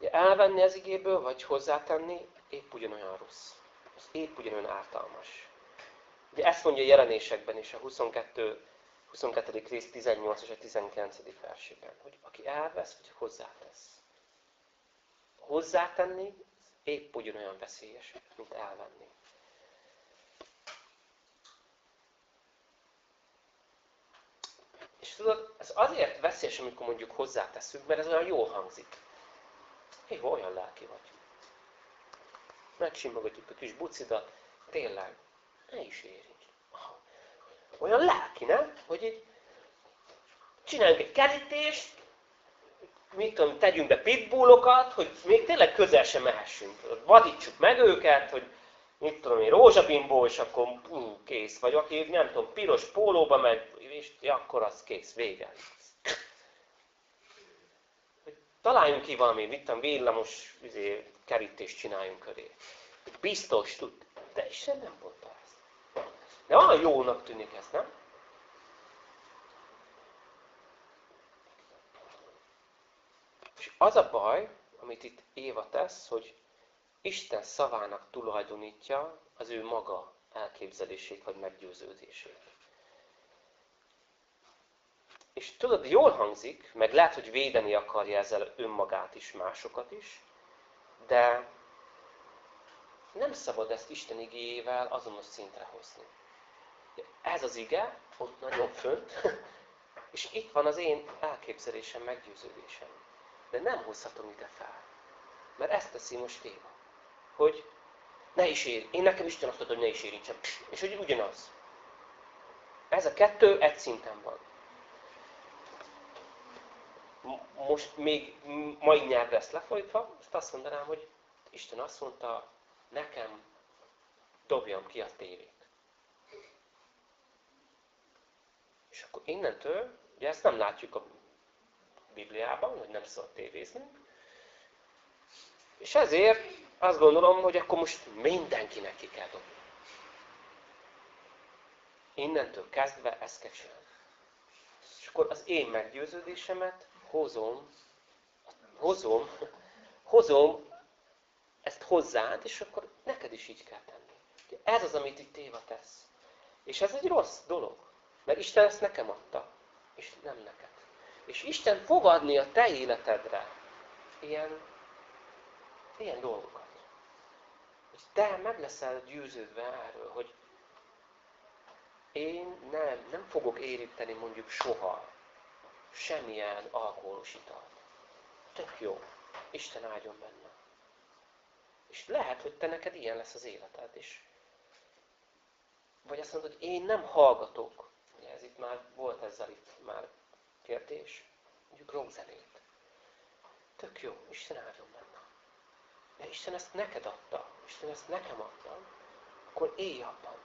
Elvenni az igéből, vagy hozzátenni, épp ugyanolyan rossz. Ez épp ugyanolyan ártalmas. Ugye ezt mondja a jelenésekben is, a 22, 22. rész 18 és a 19. versében, hogy aki elvesz, vagy hozzátesz. Hozzátenni épp ugyanolyan veszélyes, mint elvenni. És tudod, ez azért veszélyes, amikor mondjuk hozzáteszünk, mert ez olyan jól hangzik. Jó, olyan lelki vagy. Megsimogatjuk a kis bucidat, tényleg, ne is érints. Ah, olyan lelki, nem? Hogy így csináljunk egy kerítést, mit tudom, tegyünk be pitbullokat, hogy még tényleg közel sem mehessünk. Vadítsuk meg őket, hogy mit tudom én, rózsabimbó, és akkor ú, kész. Vagy aki, nem tudom, piros pólóba megy, és akkor az kész, vége. Találjunk ki valami, mit tudom, villamos izé, kerítést csináljunk köré. Biztos tud. De Isten nem mondta ezt. De olyan jónak tűnik ez, nem? És az a baj, amit itt Éva tesz, hogy Isten szavának tulajdonítja az ő maga elképzelését vagy meggyőződését. És tudod, jól hangzik, meg lehet, hogy védeni akarja ezzel önmagát is, másokat is, de nem szabad ezt Isten igéjével azonos szintre hozni. Ez az ige, ott nagyon fönt, [LAUGHS] és itt van az én elképzelésem, meggyőződésem. De nem hozhatom ide fel. Mert ezt teszi most Éva. Hogy ne is ér. Én nekem Isten azt mondta, hogy ne is érintsem. És hogy ugyanaz. Ez a kettő egy szinten van. Most még mai nyelvre ezt lefolytva, azt azt mondanám, hogy Isten azt mondta, nekem dobjam ki a tévét. És akkor innentől, ugye ezt nem látjuk a Bibliában, hogy nem szabad tévéznünk, és ezért azt gondolom, hogy akkor most mindenkinek ki kell dobni. Innentől kezdve ezt kell csinálni. És akkor az én meggyőződésemet hozom, hozom, hozom ezt hozzád, és akkor neked is így kell tenni. Ez az, amit itt Éva tesz. És ez egy rossz dolog. Mert Isten ezt nekem adta, és nem neked. És Isten fog adni a te életedre ilyen, ilyen dolgokat. Hogy te meg leszel győződve erről, hogy én nem, nem fogok érinteni mondjuk soha semmilyen alkoholos italt. Tök jó. Isten áldjon benne. És lehet, hogy te neked ilyen lesz az életed is. Vagy azt mondod, hogy én nem hallgatok. Ugye ez itt már volt ezzel itt már kérdés. Mondjuk rockzenét. Tök jó, Isten áldjon benne. De Isten ezt neked adta. Isten ezt nekem adta. Akkor élj abban.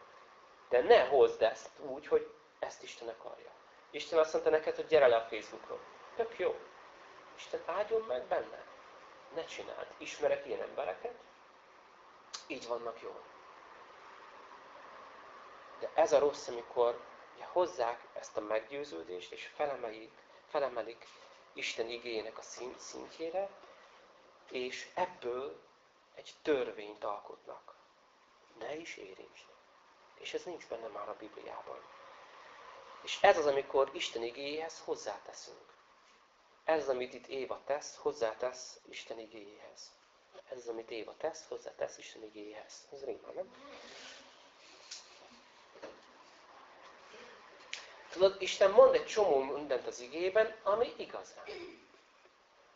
De ne hozd ezt úgy, hogy ezt Isten akarja. Isten azt mondta neked, hogy gyere le a Facebookról. Tök jó. Isten áldjon meg benne. Ne csináld. Ismerek ilyen embereket, így vannak jól. De ez a rossz, amikor ugye, hozzák ezt a meggyőződést, és felemelik, felemelik Isten igényének a szint, szintjére, és ebből egy törvényt alkotnak. Ne is érintsd. És ez nincs benne már a Bibliában. És ez az, amikor Isten igéjéhez hozzáteszünk. Ez az, amit itt Éva tesz, hozzátesz Isten igéjéhez. Ez az, amit Éva tesz, hozzátesz Isten igéjéhez. Ez ríma, nem? Tudod, Isten mond egy csomó mindent az igében, ami igaz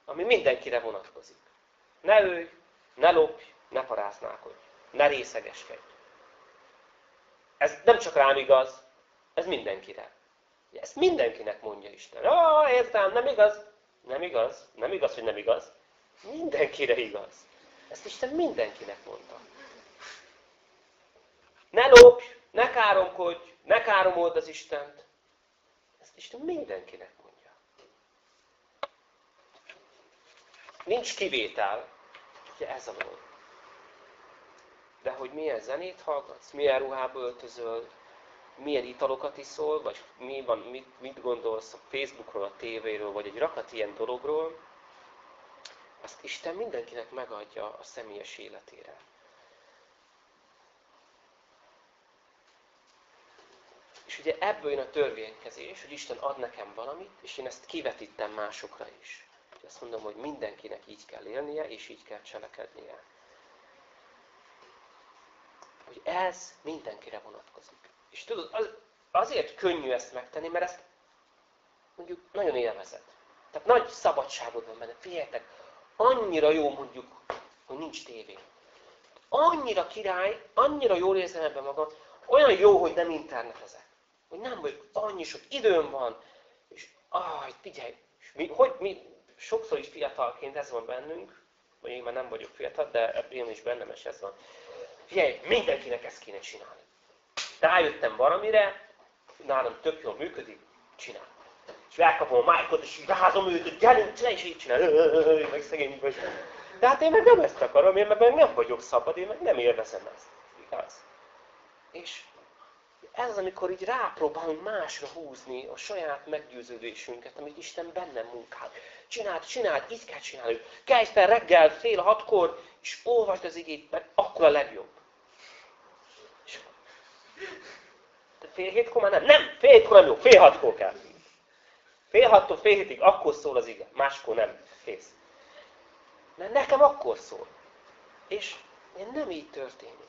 Ami mindenkire vonatkozik. Ne őj, ne lopj, ne paráználkodj, ne részegeskedj. Ez nem csak rám igaz, ez mindenkire. Ezt mindenkinek mondja Isten. Ah, értem, nem igaz. Nem igaz. Nem igaz, hogy nem igaz. Mindenkire igaz. Ezt Isten mindenkinek mondta. Ne lopj, ne káromkodj, ne káromold az Istent. Ezt Isten mindenkinek mondja. Nincs kivétel. Ugye ez a dolog. De hogy milyen zenét hallgatsz, milyen ruhába öltözöl, milyen italokat iszol, vagy mi van, mit, mit gondolsz a Facebookról, a tévéről, vagy egy rakat ilyen dologról, azt Isten mindenkinek megadja a személyes életére. És ugye ebből jön a törvénykezés, hogy Isten ad nekem valamit, és én ezt kivetítem másokra is. És azt mondom, hogy mindenkinek így kell élnie, és így kell cselekednie. Hogy ez mindenkire vonatkozik. És tudod, az, azért könnyű ezt megtenni, mert ezt mondjuk nagyon élvezed. Tehát nagy szabadságod van benne. Figyeljetek, annyira jó mondjuk, hogy nincs tévé. Annyira király, annyira jól érzem ebben magam, olyan jó, hogy nem internetezek. hogy nem vagyok, annyi sok időm van, és aj, figyelj, és mi, hogy mi, sokszor is fiatalként ez van bennünk, vagy én már nem vagyok fiatal, de én is bennem is ez van. Figyelj, mindenkinek ezt kéne csinálni. Rájöttem valamire, nálam tök jól működik, csinál. És elkapom a májkot, és így rázom őt, hogy gyerünk, csinálj, és így csinál. Meg szegény vagy. De hát én meg nem ezt akarom, én meg nem vagyok szabad, én meg nem élvezem ezt. Igaz? És ez az, amikor így rápróbálunk másra húzni a saját meggyőződésünket, amit Isten bennem munkál. Csináld, csináld, így kell csinálni. Kezdj fel reggel fél hatkor, és olvasd az igét, mert akkor a legjobb. Fél hétkor már nem. Nem, fél hétkor nem jó, fél hatkor kell. Fél hattól fél hétig akkor szól az ige, máskor nem. Kész. Mert nekem akkor szól. És nem így történik.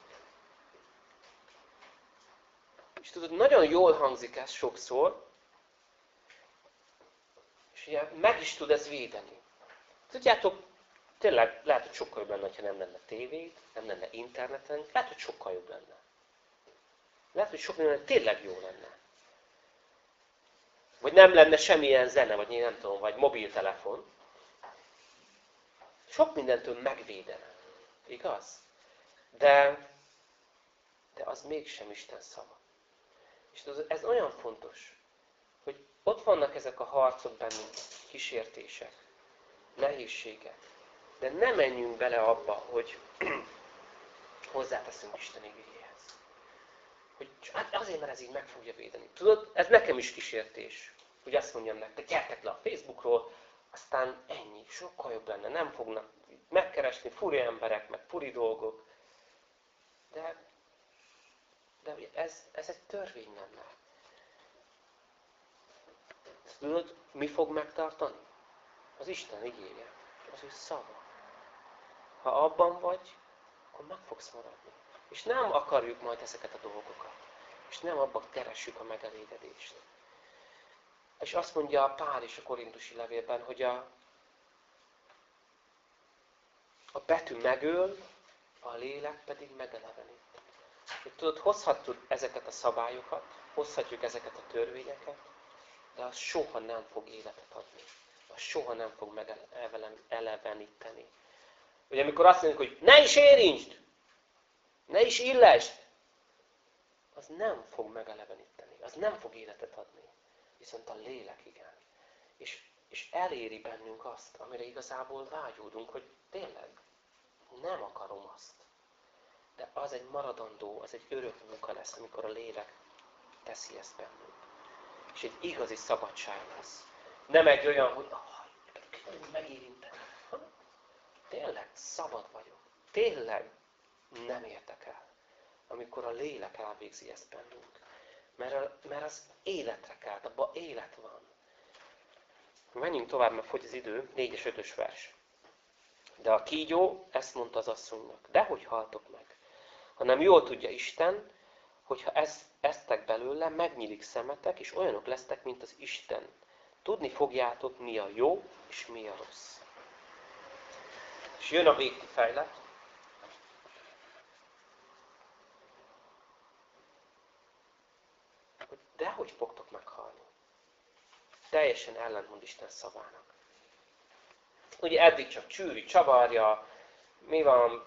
És tudod, nagyon jól hangzik ez sokszor, és ugye meg is tud ez védeni. Tudjátok, tényleg lehet, hogy sokkal jobb lenne, ha nem lenne tévé, nem lenne interneten, lehet, hogy sokkal jobb lenne. Lehet, hogy sok minden tényleg jó lenne. Vagy nem lenne semmilyen zene, vagy én nem tudom, vagy mobiltelefon. Sok mindentől megvédene. Igaz? De, de az mégsem Isten szava. És ez olyan fontos, hogy ott vannak ezek a harcok bennünk, kísértések, nehézségek. De ne menjünk bele abba, hogy [CLEARS THROAT] hozzáteszünk Isten igényéhez. Hogy hát azért, mert ez így meg fogja védeni. Tudod, ez nekem is kísértés. Hogy azt mondjam nektek, gyertek le a Facebookról, aztán ennyi, sokkal jobb lenne, nem fognak megkeresni furi emberek, meg furi dolgok. De de ez, ez egy törvény lenne. Tudod, mi fog megtartani? Az Isten igénye, az ő szava. Ha abban vagy, akkor meg fogsz maradni. És nem akarjuk majd ezeket a dolgokat. És nem abban keressük a megelégedést. És azt mondja a Pál is a korintusi levélben, hogy a, a betű megöl, a lélek pedig megelevenít. Hogy tudod, hozhatjuk ezeket a szabályokat, hozhatjuk ezeket a törvényeket, de az soha nem fog életet adni. Az soha nem fog megeleveníteni. Ugye amikor azt mondjuk, hogy ne is érintsd, ne is illesd, az nem fog megeleveníteni, az nem fog életet adni. Viszont a lélek igen. És, és eléri bennünk azt, amire igazából vágyódunk, hogy tényleg nem akarom azt de az egy maradandó, az egy örök munka lesz, amikor a lélek teszi ezt bennünk. És egy igazi szabadság lesz. Nem egy olyan, hogy ah, megérinteni. Tényleg szabad vagyok. Tényleg nem értek el. Amikor a lélek elvégzi ezt bennünk. Mert, a, mert az életre kell, abban élet van. Menjünk tovább, mert fogy az idő. 4 5-ös vers. De a kígyó ezt mondta az asszonynak. De hogy haltok meg? hanem jól tudja Isten, hogyha ez, eztek belőle, megnyílik szemetek, és olyanok lesztek, mint az Isten. Tudni fogjátok, mi a jó, és mi a rossz. És jön a végkifejlet. Hogy dehogy fogtok meghalni. Teljesen ellentmond Isten szavának. Ugye eddig csak csűri, csavarja, mi van,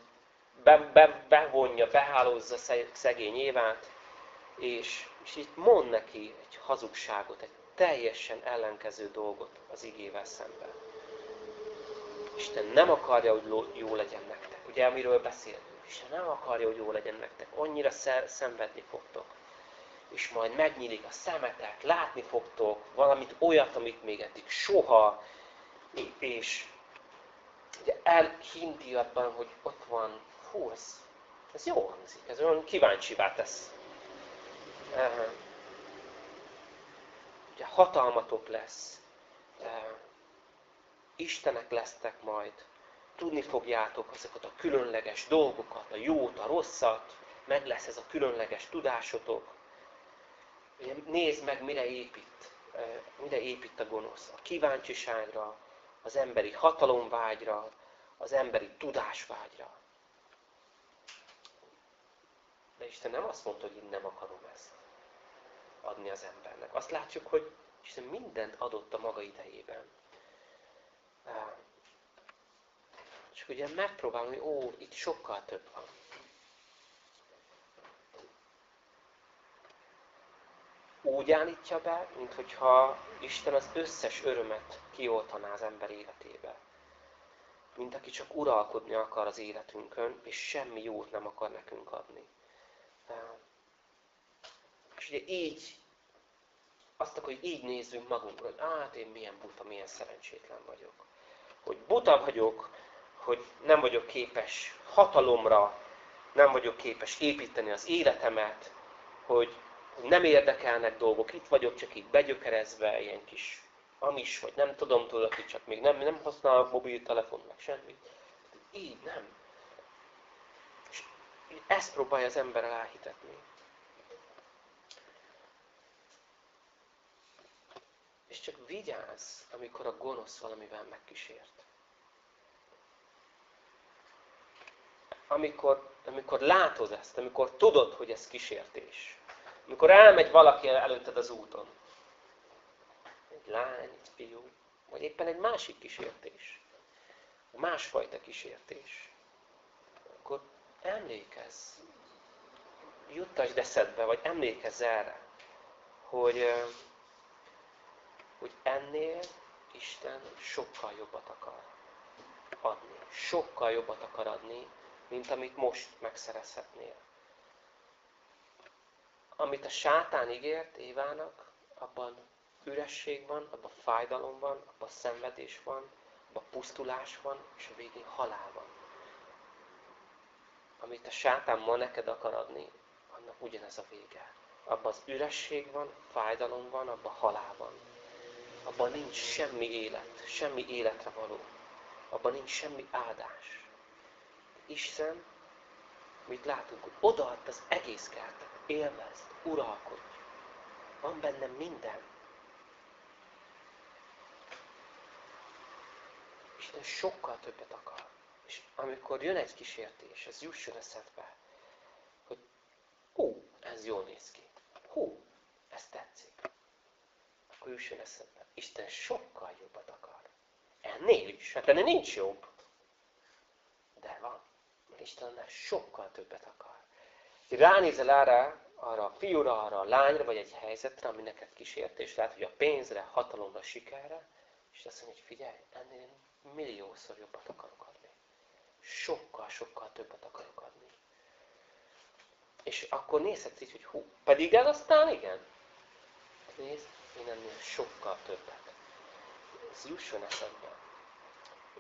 be, be, bevonja, behálózza szegény évát, és, és itt mond neki egy hazugságot, egy teljesen ellenkező dolgot az igével szemben. Isten nem akarja, hogy jó legyen nektek. Ugye, amiről beszélünk. Isten nem akarja, hogy jó legyen nektek. Annyira szenvedni fogtok. És majd megnyílik a szemetek, látni fogtok valamit olyat, amit még eddig soha. És ugye elhinti abban, hogy ott van hú, ez, ez jó hangzik, ez olyan kíváncsivá tesz. Ugye hatalmatok lesz, Istenek lesztek majd, tudni fogjátok azokat a különleges dolgokat, a jót, a rosszat, meg lesz ez a különleges tudásotok. Ugye nézd meg, mire épít, mire épít a gonosz. A kíváncsiságra, az emberi hatalomvágyra, az emberi tudásvágyra. De Isten nem azt mondta, hogy én nem akarom ezt. Adni az embernek. Azt látjuk, hogy Isten mindent adott a maga idejében. És ugye megpróbálom, hogy ó, itt sokkal több van. Úgy állítja be, mint hogyha Isten az összes örömet kioltaná az ember életébe. Mint aki csak uralkodni akar az életünkön, és semmi jót nem akar nekünk adni. És ugye így, azt akkor, hogy így nézzünk magunkra, hogy hát én milyen buta, milyen szerencsétlen vagyok. Hogy buta vagyok, hogy nem vagyok képes hatalomra, nem vagyok képes építeni az életemet, hogy nem érdekelnek dolgok, itt vagyok csak itt begyökerezve, ilyen kis amis, vagy nem tudom, tudod, hogy csak még nem, nem használok mobiltelefon, meg semmit. Így nem. És ezt próbálja az ember elhitetni. És csak vigyázz, amikor a gonosz valamivel megkísért. Amikor, amikor látod ezt, amikor tudod, hogy ez kísértés. Amikor elmegy valaki előtted az úton. Egy lány, egy fiú, vagy éppen egy másik kísértés. Másfajta kísértés. Akkor emlékezz. Juttasd eszedbe, vagy emlékezz erre, hogy hogy ennél Isten sokkal jobbat akar adni. Sokkal jobbat akar adni, mint amit most megszerezhetnél. Amit a sátán ígért Évának, abban üresség van, abban fájdalom van, abban szenvedés van, abban pusztulás van, és a végén halál van. Amit a sátán ma neked akar adni, annak ugyanez a vége. Abban az üresség van, fájdalom van, abban halál van abban nincs semmi élet, semmi életre való. Abban nincs semmi áldás. Isten, mit látunk, hogy odaadt az egész kertet. Élvezd, uralkodj. Van benne minden. Isten sokkal többet akar. És amikor jön egy kísértés, ez jusson eszedbe, hogy hú, ez jól néz ki. Hú, ez tetszik. Akkor jusson eszedbe. Isten sokkal jobbat akar. Ennél is. Hát ennél nincs jobb. De van. Isten sokkal többet akar. Ránézel erre, arra a fiúra, arra a lányra, vagy egy helyzetre, ami neked kísértés, lehet, hogy a pénzre, hatalomra, sikerre, és azt mondja, hogy figyelj, ennél milliószor jobbat akarok adni. Sokkal, sokkal többet akarok adni. És akkor nézhetsz így, hogy hú, pedig ez aztán igen. Nézd, én ennél sokkal többet. Ez jusson eszembe.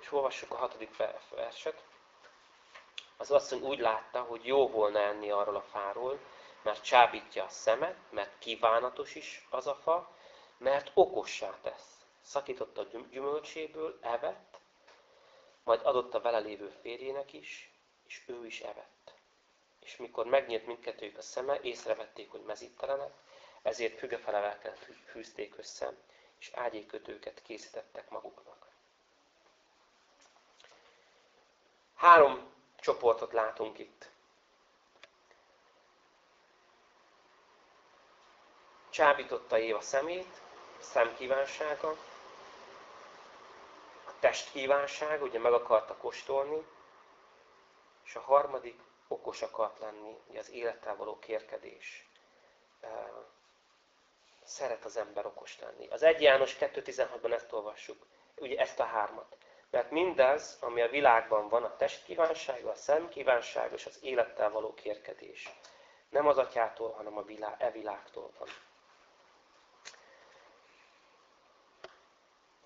És olvassuk a hatodik verset. Az asszony úgy látta, hogy jó volna enni arról a fáról, mert csábítja a szemet, mert kívánatos is az a fa, mert okossá tesz. Szakította a gyümölcséből, evett, majd adott a vele lévő férjének is, és ő is evett. És mikor megnyílt mindkettőjük a szeme, észrevették, hogy mezítelenek, ezért fügefelevekkel fűzték össze, és ágyékötőket készítettek maguknak. Három csoportot látunk itt. Csábította Éva szemét, a szem kívánsága, a test kívánsága, ugye meg akarta kóstolni, és a harmadik okos akart lenni, ugye az élettel való kérkedés szeret az ember okos lenni. Az 1 János 2.16-ban ezt olvassuk, ugye ezt a hármat. Mert mindez, ami a világban van, a test kívánsága, a szem kívánsága és az élettel való kérkedés. Nem az atyától, hanem a világ, e világtól van.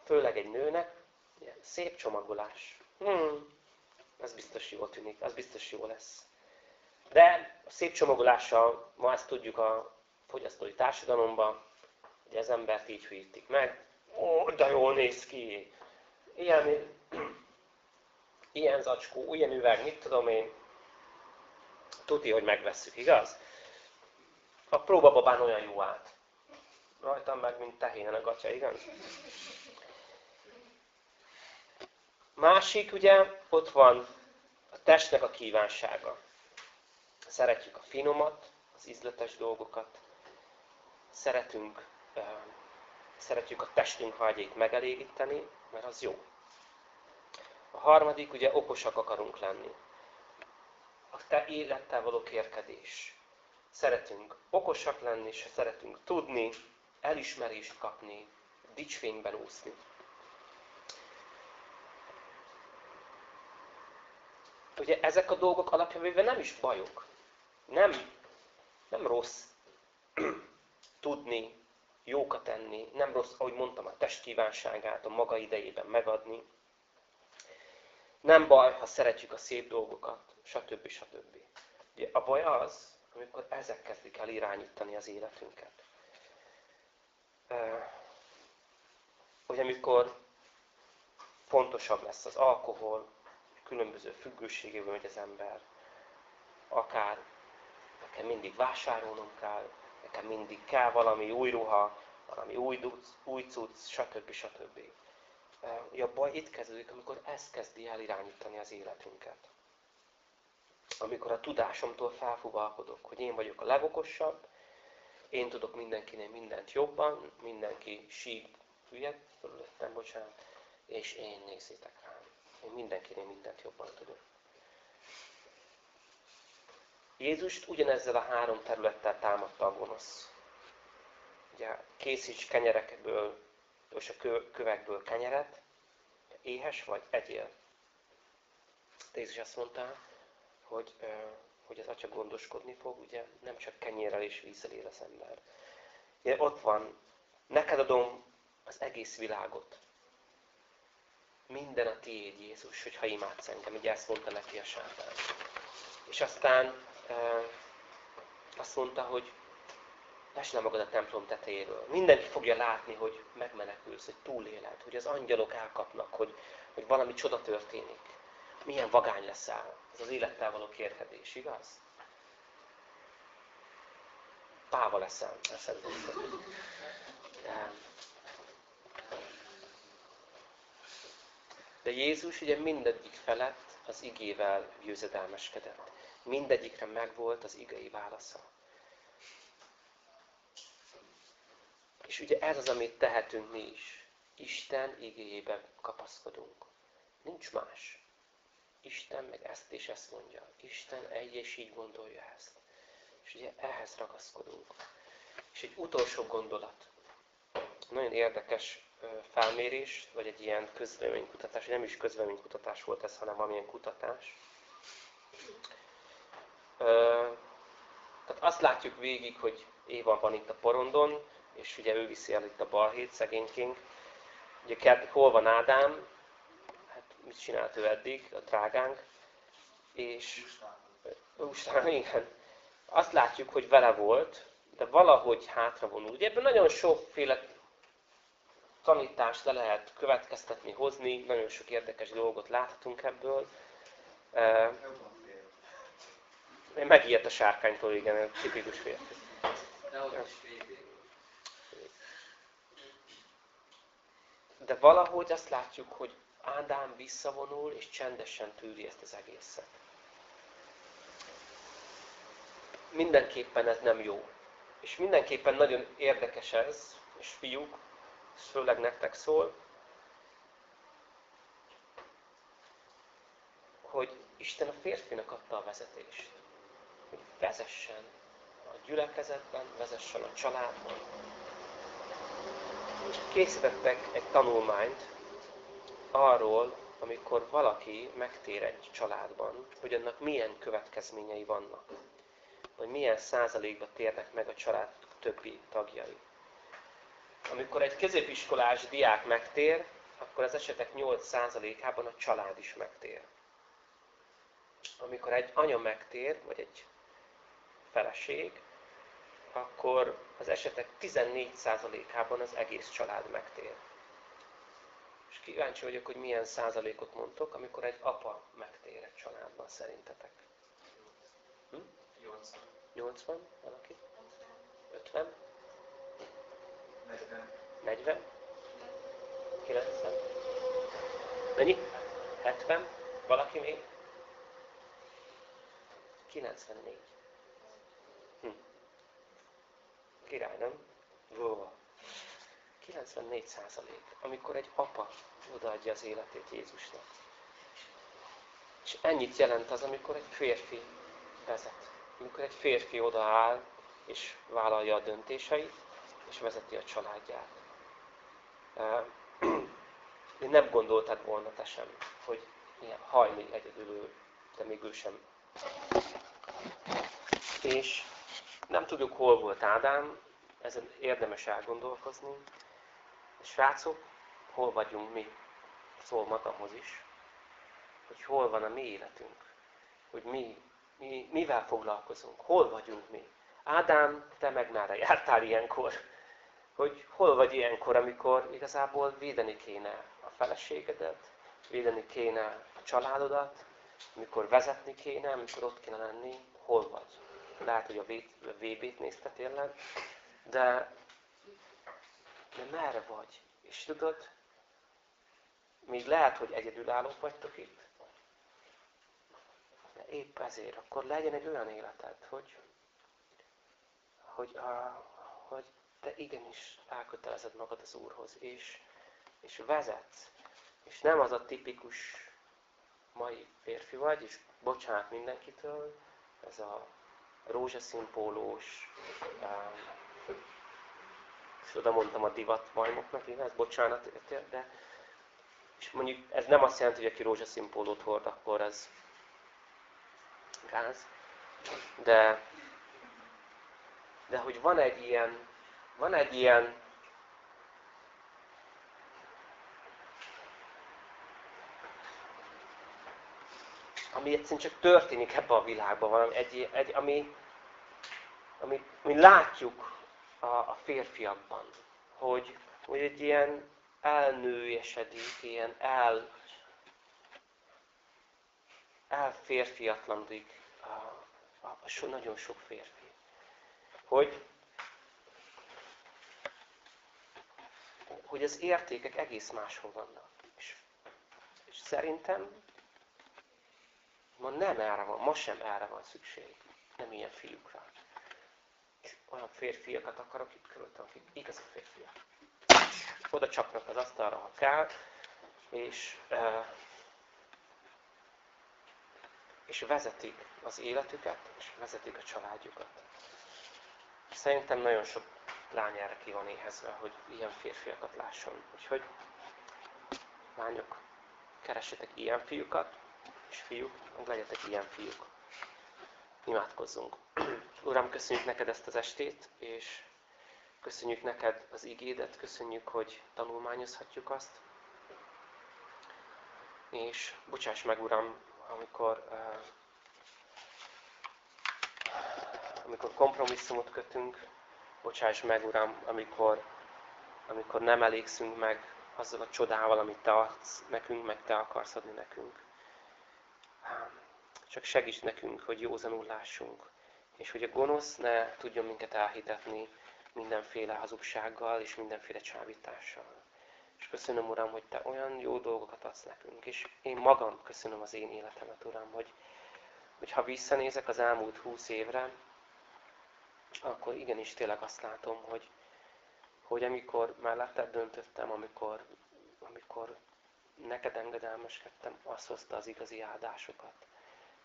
Főleg egy nőnek, szép csomagolás. Hmm, ez biztos jól tűnik, az biztos jó lesz. De a szép csomagolással, ma ezt tudjuk a fogyasztói társadalomban, hogy az embert így hűítik meg. Ó, de jól néz ki! Ilyen, ilyen zacskó, ilyen üveg, mit tudom én. Tuti, hogy megvesszük, igaz? A próbababán olyan jó át. Rajtam meg, mint tehénen a gatya, igaz? Másik, ugye, ott van a testnek a kívánsága. Szeretjük a finomat, az ízletes dolgokat, szeretünk, szeretjük a testünk vágyait megelégíteni, mert az jó. A harmadik, ugye okosak akarunk lenni. A te élettel való kérkedés. Szeretünk okosak lenni, és szeretünk tudni, elismerést kapni, dicsfényben úszni. Ugye ezek a dolgok alapjávéve nem is bajok. Nem, nem rossz [CLEARS THROAT] tudni, jókat tenni, nem rossz, ahogy mondtam, a test kívánságát a maga idejében megadni. Nem baj, ha szeretjük a szép dolgokat, stb. stb. Ugye a baj az, amikor ezek kezdik el irányítani az életünket. Hogy amikor fontosabb lesz az alkohol, különböző függőségéből megy az ember, akár nekem mindig vásárolnom kell, nekem mindig kell valami új ruha, valami új, duc, új cucc, stb. stb. A baj itt kezdődik, amikor ez kezdi el irányítani az életünket. Amikor a tudásomtól felfuvalkodok, hogy én vagyok a legokosabb, én tudok mindenkinek mindent jobban, mindenki sík, hülye, nem bocsánat, és én nézzétek rám. Én mindenkinek mindent jobban tudok. Jézust ugyanezzel a három területtel támadta a gonosz. Ugye készíts kenyerekből, és a kövekből kenyeret, éhes vagy, egyél. Jézus azt mondta, hogy, hogy az atya gondoskodni fog, ugye nem csak kenyérrel és vízzel él az ember. Ugye ott van, neked adom az egész világot. Minden a tiéd, Jézus, hogyha imádsz engem. Ugye ezt mondta neki a sátán. És aztán azt mondta, hogy lesz le magad a templom tetejéről. Mindenki fogja látni, hogy megmenekülsz, hogy túléled, hogy az angyalok elkapnak, hogy, hogy valami csoda történik. Milyen vagány leszel. Ez az élettel való kérkedés, igaz? Páva leszel, De, de Jézus ugye mindegyik felett az igével győzedelmeskedett. Mindegyikre megvolt az igei válasza. És ugye ez az, amit tehetünk mi is. Isten igéjében kapaszkodunk. Nincs más. Isten meg ezt és ezt mondja. Isten egy és így gondolja ezt. És ugye ehhez ragaszkodunk. És egy utolsó gondolat. Nagyon érdekes felmérés, vagy egy ilyen közvéleménykutatás, nem is közvéleménykutatás volt ez, hanem valamilyen kutatás. Tehát azt látjuk végig, hogy Éva van itt a porondon, és ugye ő viszi el itt a balhét szegényként. Ugye hol van Ádám? Hát mit csinált ő eddig, a drágánk? És Ústán, igen. Azt látjuk, hogy vele volt, de valahogy hátra vonul. Ugye ebben nagyon sokféle tanítást le lehet következtetni, hozni, nagyon sok érdekes dolgot láthatunk ebből. Én megijedt a sárkánytól, igen, tipikus férfi. De valahogy azt látjuk, hogy Ádám visszavonul, és csendesen tűri ezt az egészet. Mindenképpen ez nem jó. És mindenképpen nagyon érdekes ez, és fiúk, ez főleg nektek szól, hogy Isten a férfinak adta a vezetést vezessen a gyülekezetben, vezessen a családban. És készítettek egy tanulmányt arról, amikor valaki megtér egy családban, hogy annak milyen következményei vannak. Vagy milyen százalékban térnek meg a család többi tagjai. Amikor egy középiskolás diák megtér, akkor az esetek 8%-ában a család is megtér. Amikor egy anya megtér, vagy egy feleség, akkor az esetek 14%-ában az egész család megtér. És kíváncsi vagyok, hogy milyen százalékot mondtok, amikor egy apa megtér egy családban szerintetek. Hm? 80. 80? Valaki? 50? 40. 40? 90? Mennyi? 70? Valaki még? 94. Király, nem? Wow. 94 százalék, amikor egy apa odaadja az életét Jézusnak. És ennyit jelent az, amikor egy férfi vezet. Amikor egy férfi odaáll, és vállalja a döntéseit, és vezeti a családját. [CLEARS THROAT] Én nem gondoltad volna te sem, hogy ilyen hajni egyedül de még ő sem. És nem tudjuk, hol volt Ádám, ezen érdemes elgondolkozni. Srácok, hol vagyunk mi? Szól magamhoz is. Hogy hol van a mi életünk. Hogy mi, mi mivel foglalkozunk. Hol vagyunk mi. Ádám, te meg már jártál ilyenkor. Hogy hol vagy ilyenkor, amikor igazából védeni kéne a feleségedet, védeni kéne a családodat, amikor vezetni kéne, amikor ott kéne lenni, hol vagy. Lehet, hogy a VB-t nézte tényleg, de, de merre vagy? És tudod, még lehet, hogy egyedülállók vagytok itt, de épp ezért, akkor legyen egy olyan életed, hogy, hogy, a, hogy te igenis elkötelezed magad az Úrhoz, és, és vezetsz, és nem az a tipikus mai férfi vagy, és bocsánat mindenkitől, ez a rózsaszín pólós, és oda mondtam a divatbajnoknak, igaz, bocsánat, de és mondjuk ez nem azt jelenti, hogy aki rózsaszín pólót hord, akkor ez gáz. De, de hogy van egy ilyen, van egy ilyen ami egyszerűen csak történik ebben a világban, valami, egy, egy, ami, ami, ami látjuk a, a férfiakban, hogy, hogy egy ilyen elnőjesedik, ilyen el, elférfiatlanodik a, a, a so, nagyon sok férfi. Hogy, hogy az értékek egész máshol vannak. És, és szerintem Ma nem erre van, ma sem erre van szükség. Nem ilyen fiúkra. Olyan férfiakat akarok itt körülöttem, akik igazi férfiak. Oda csapnak az asztalra, ha kell, és, és vezetik az életüket, és vezetik a családjukat. Szerintem nagyon sok lány erre ki van éhezve, hogy ilyen férfiakat lásson. Úgyhogy lányok, keressetek ilyen fiúkat, és fiúk, legyetek ilyen fiúk. Imádkozzunk. [CLEARS THROAT] Uram, köszönjük neked ezt az estét, és köszönjük neked az igédet, köszönjük, hogy tanulmányozhatjuk azt. És bocsáss meg, Uram, amikor, uh, amikor kompromisszumot kötünk, bocsáss meg, Uram, amikor, amikor nem elégszünk meg azzal a csodával, amit Te adsz nekünk, meg Te akarsz adni nekünk. Csak segíts nekünk, hogy józanul lássunk, és hogy a gonosz ne tudjon minket elhitetni mindenféle hazugsággal és mindenféle csábítással. És köszönöm, Uram, hogy Te olyan jó dolgokat adsz nekünk, és én magam köszönöm az én életemet, Uram, hogy, hogy ha visszanézek az elmúlt húsz évre, akkor igenis tényleg azt látom, hogy, hogy amikor melletted döntöttem, amikor, amikor neked engedelmeskedtem, azt hozta az igazi áldásokat.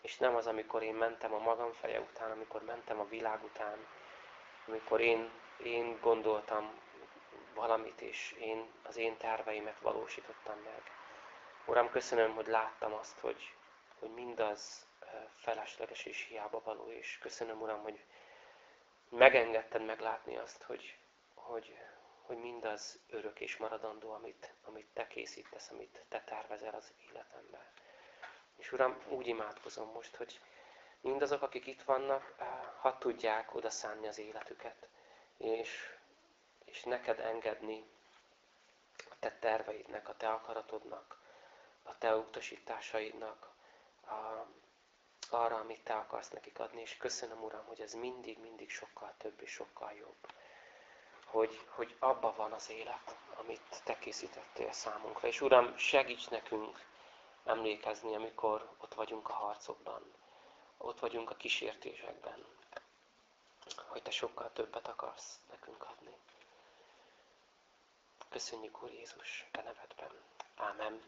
És nem az, amikor én mentem a magam feje után, amikor mentem a világ után, amikor én, én gondoltam valamit, és én az én terveimet valósítottam meg. Uram, köszönöm, hogy láttam azt, hogy, hogy mindaz felesleges és hiába való, és köszönöm, Uram, hogy megengedted meglátni azt, hogy, hogy, hogy mindaz örök és maradandó, amit, amit Te készítesz, amit Te tervezel az életemben. És Uram, úgy imádkozom most, hogy mindazok, akik itt vannak, eh, ha tudják odaszánni az életüket, és, és neked engedni a te terveidnek, a te akaratodnak, a te utasításaidnak, a, arra, amit te akarsz nekik adni. És köszönöm, Uram, hogy ez mindig, mindig sokkal több és sokkal jobb. Hogy, hogy abba van az élet, amit te készítettél számunkra. És Uram, segíts nekünk emlékezni, amikor ott vagyunk a harcokban, ott vagyunk a kísértésekben, hogy Te sokkal többet akarsz nekünk adni. Köszönjük, Úr Jézus, Te nevedben. Ámen.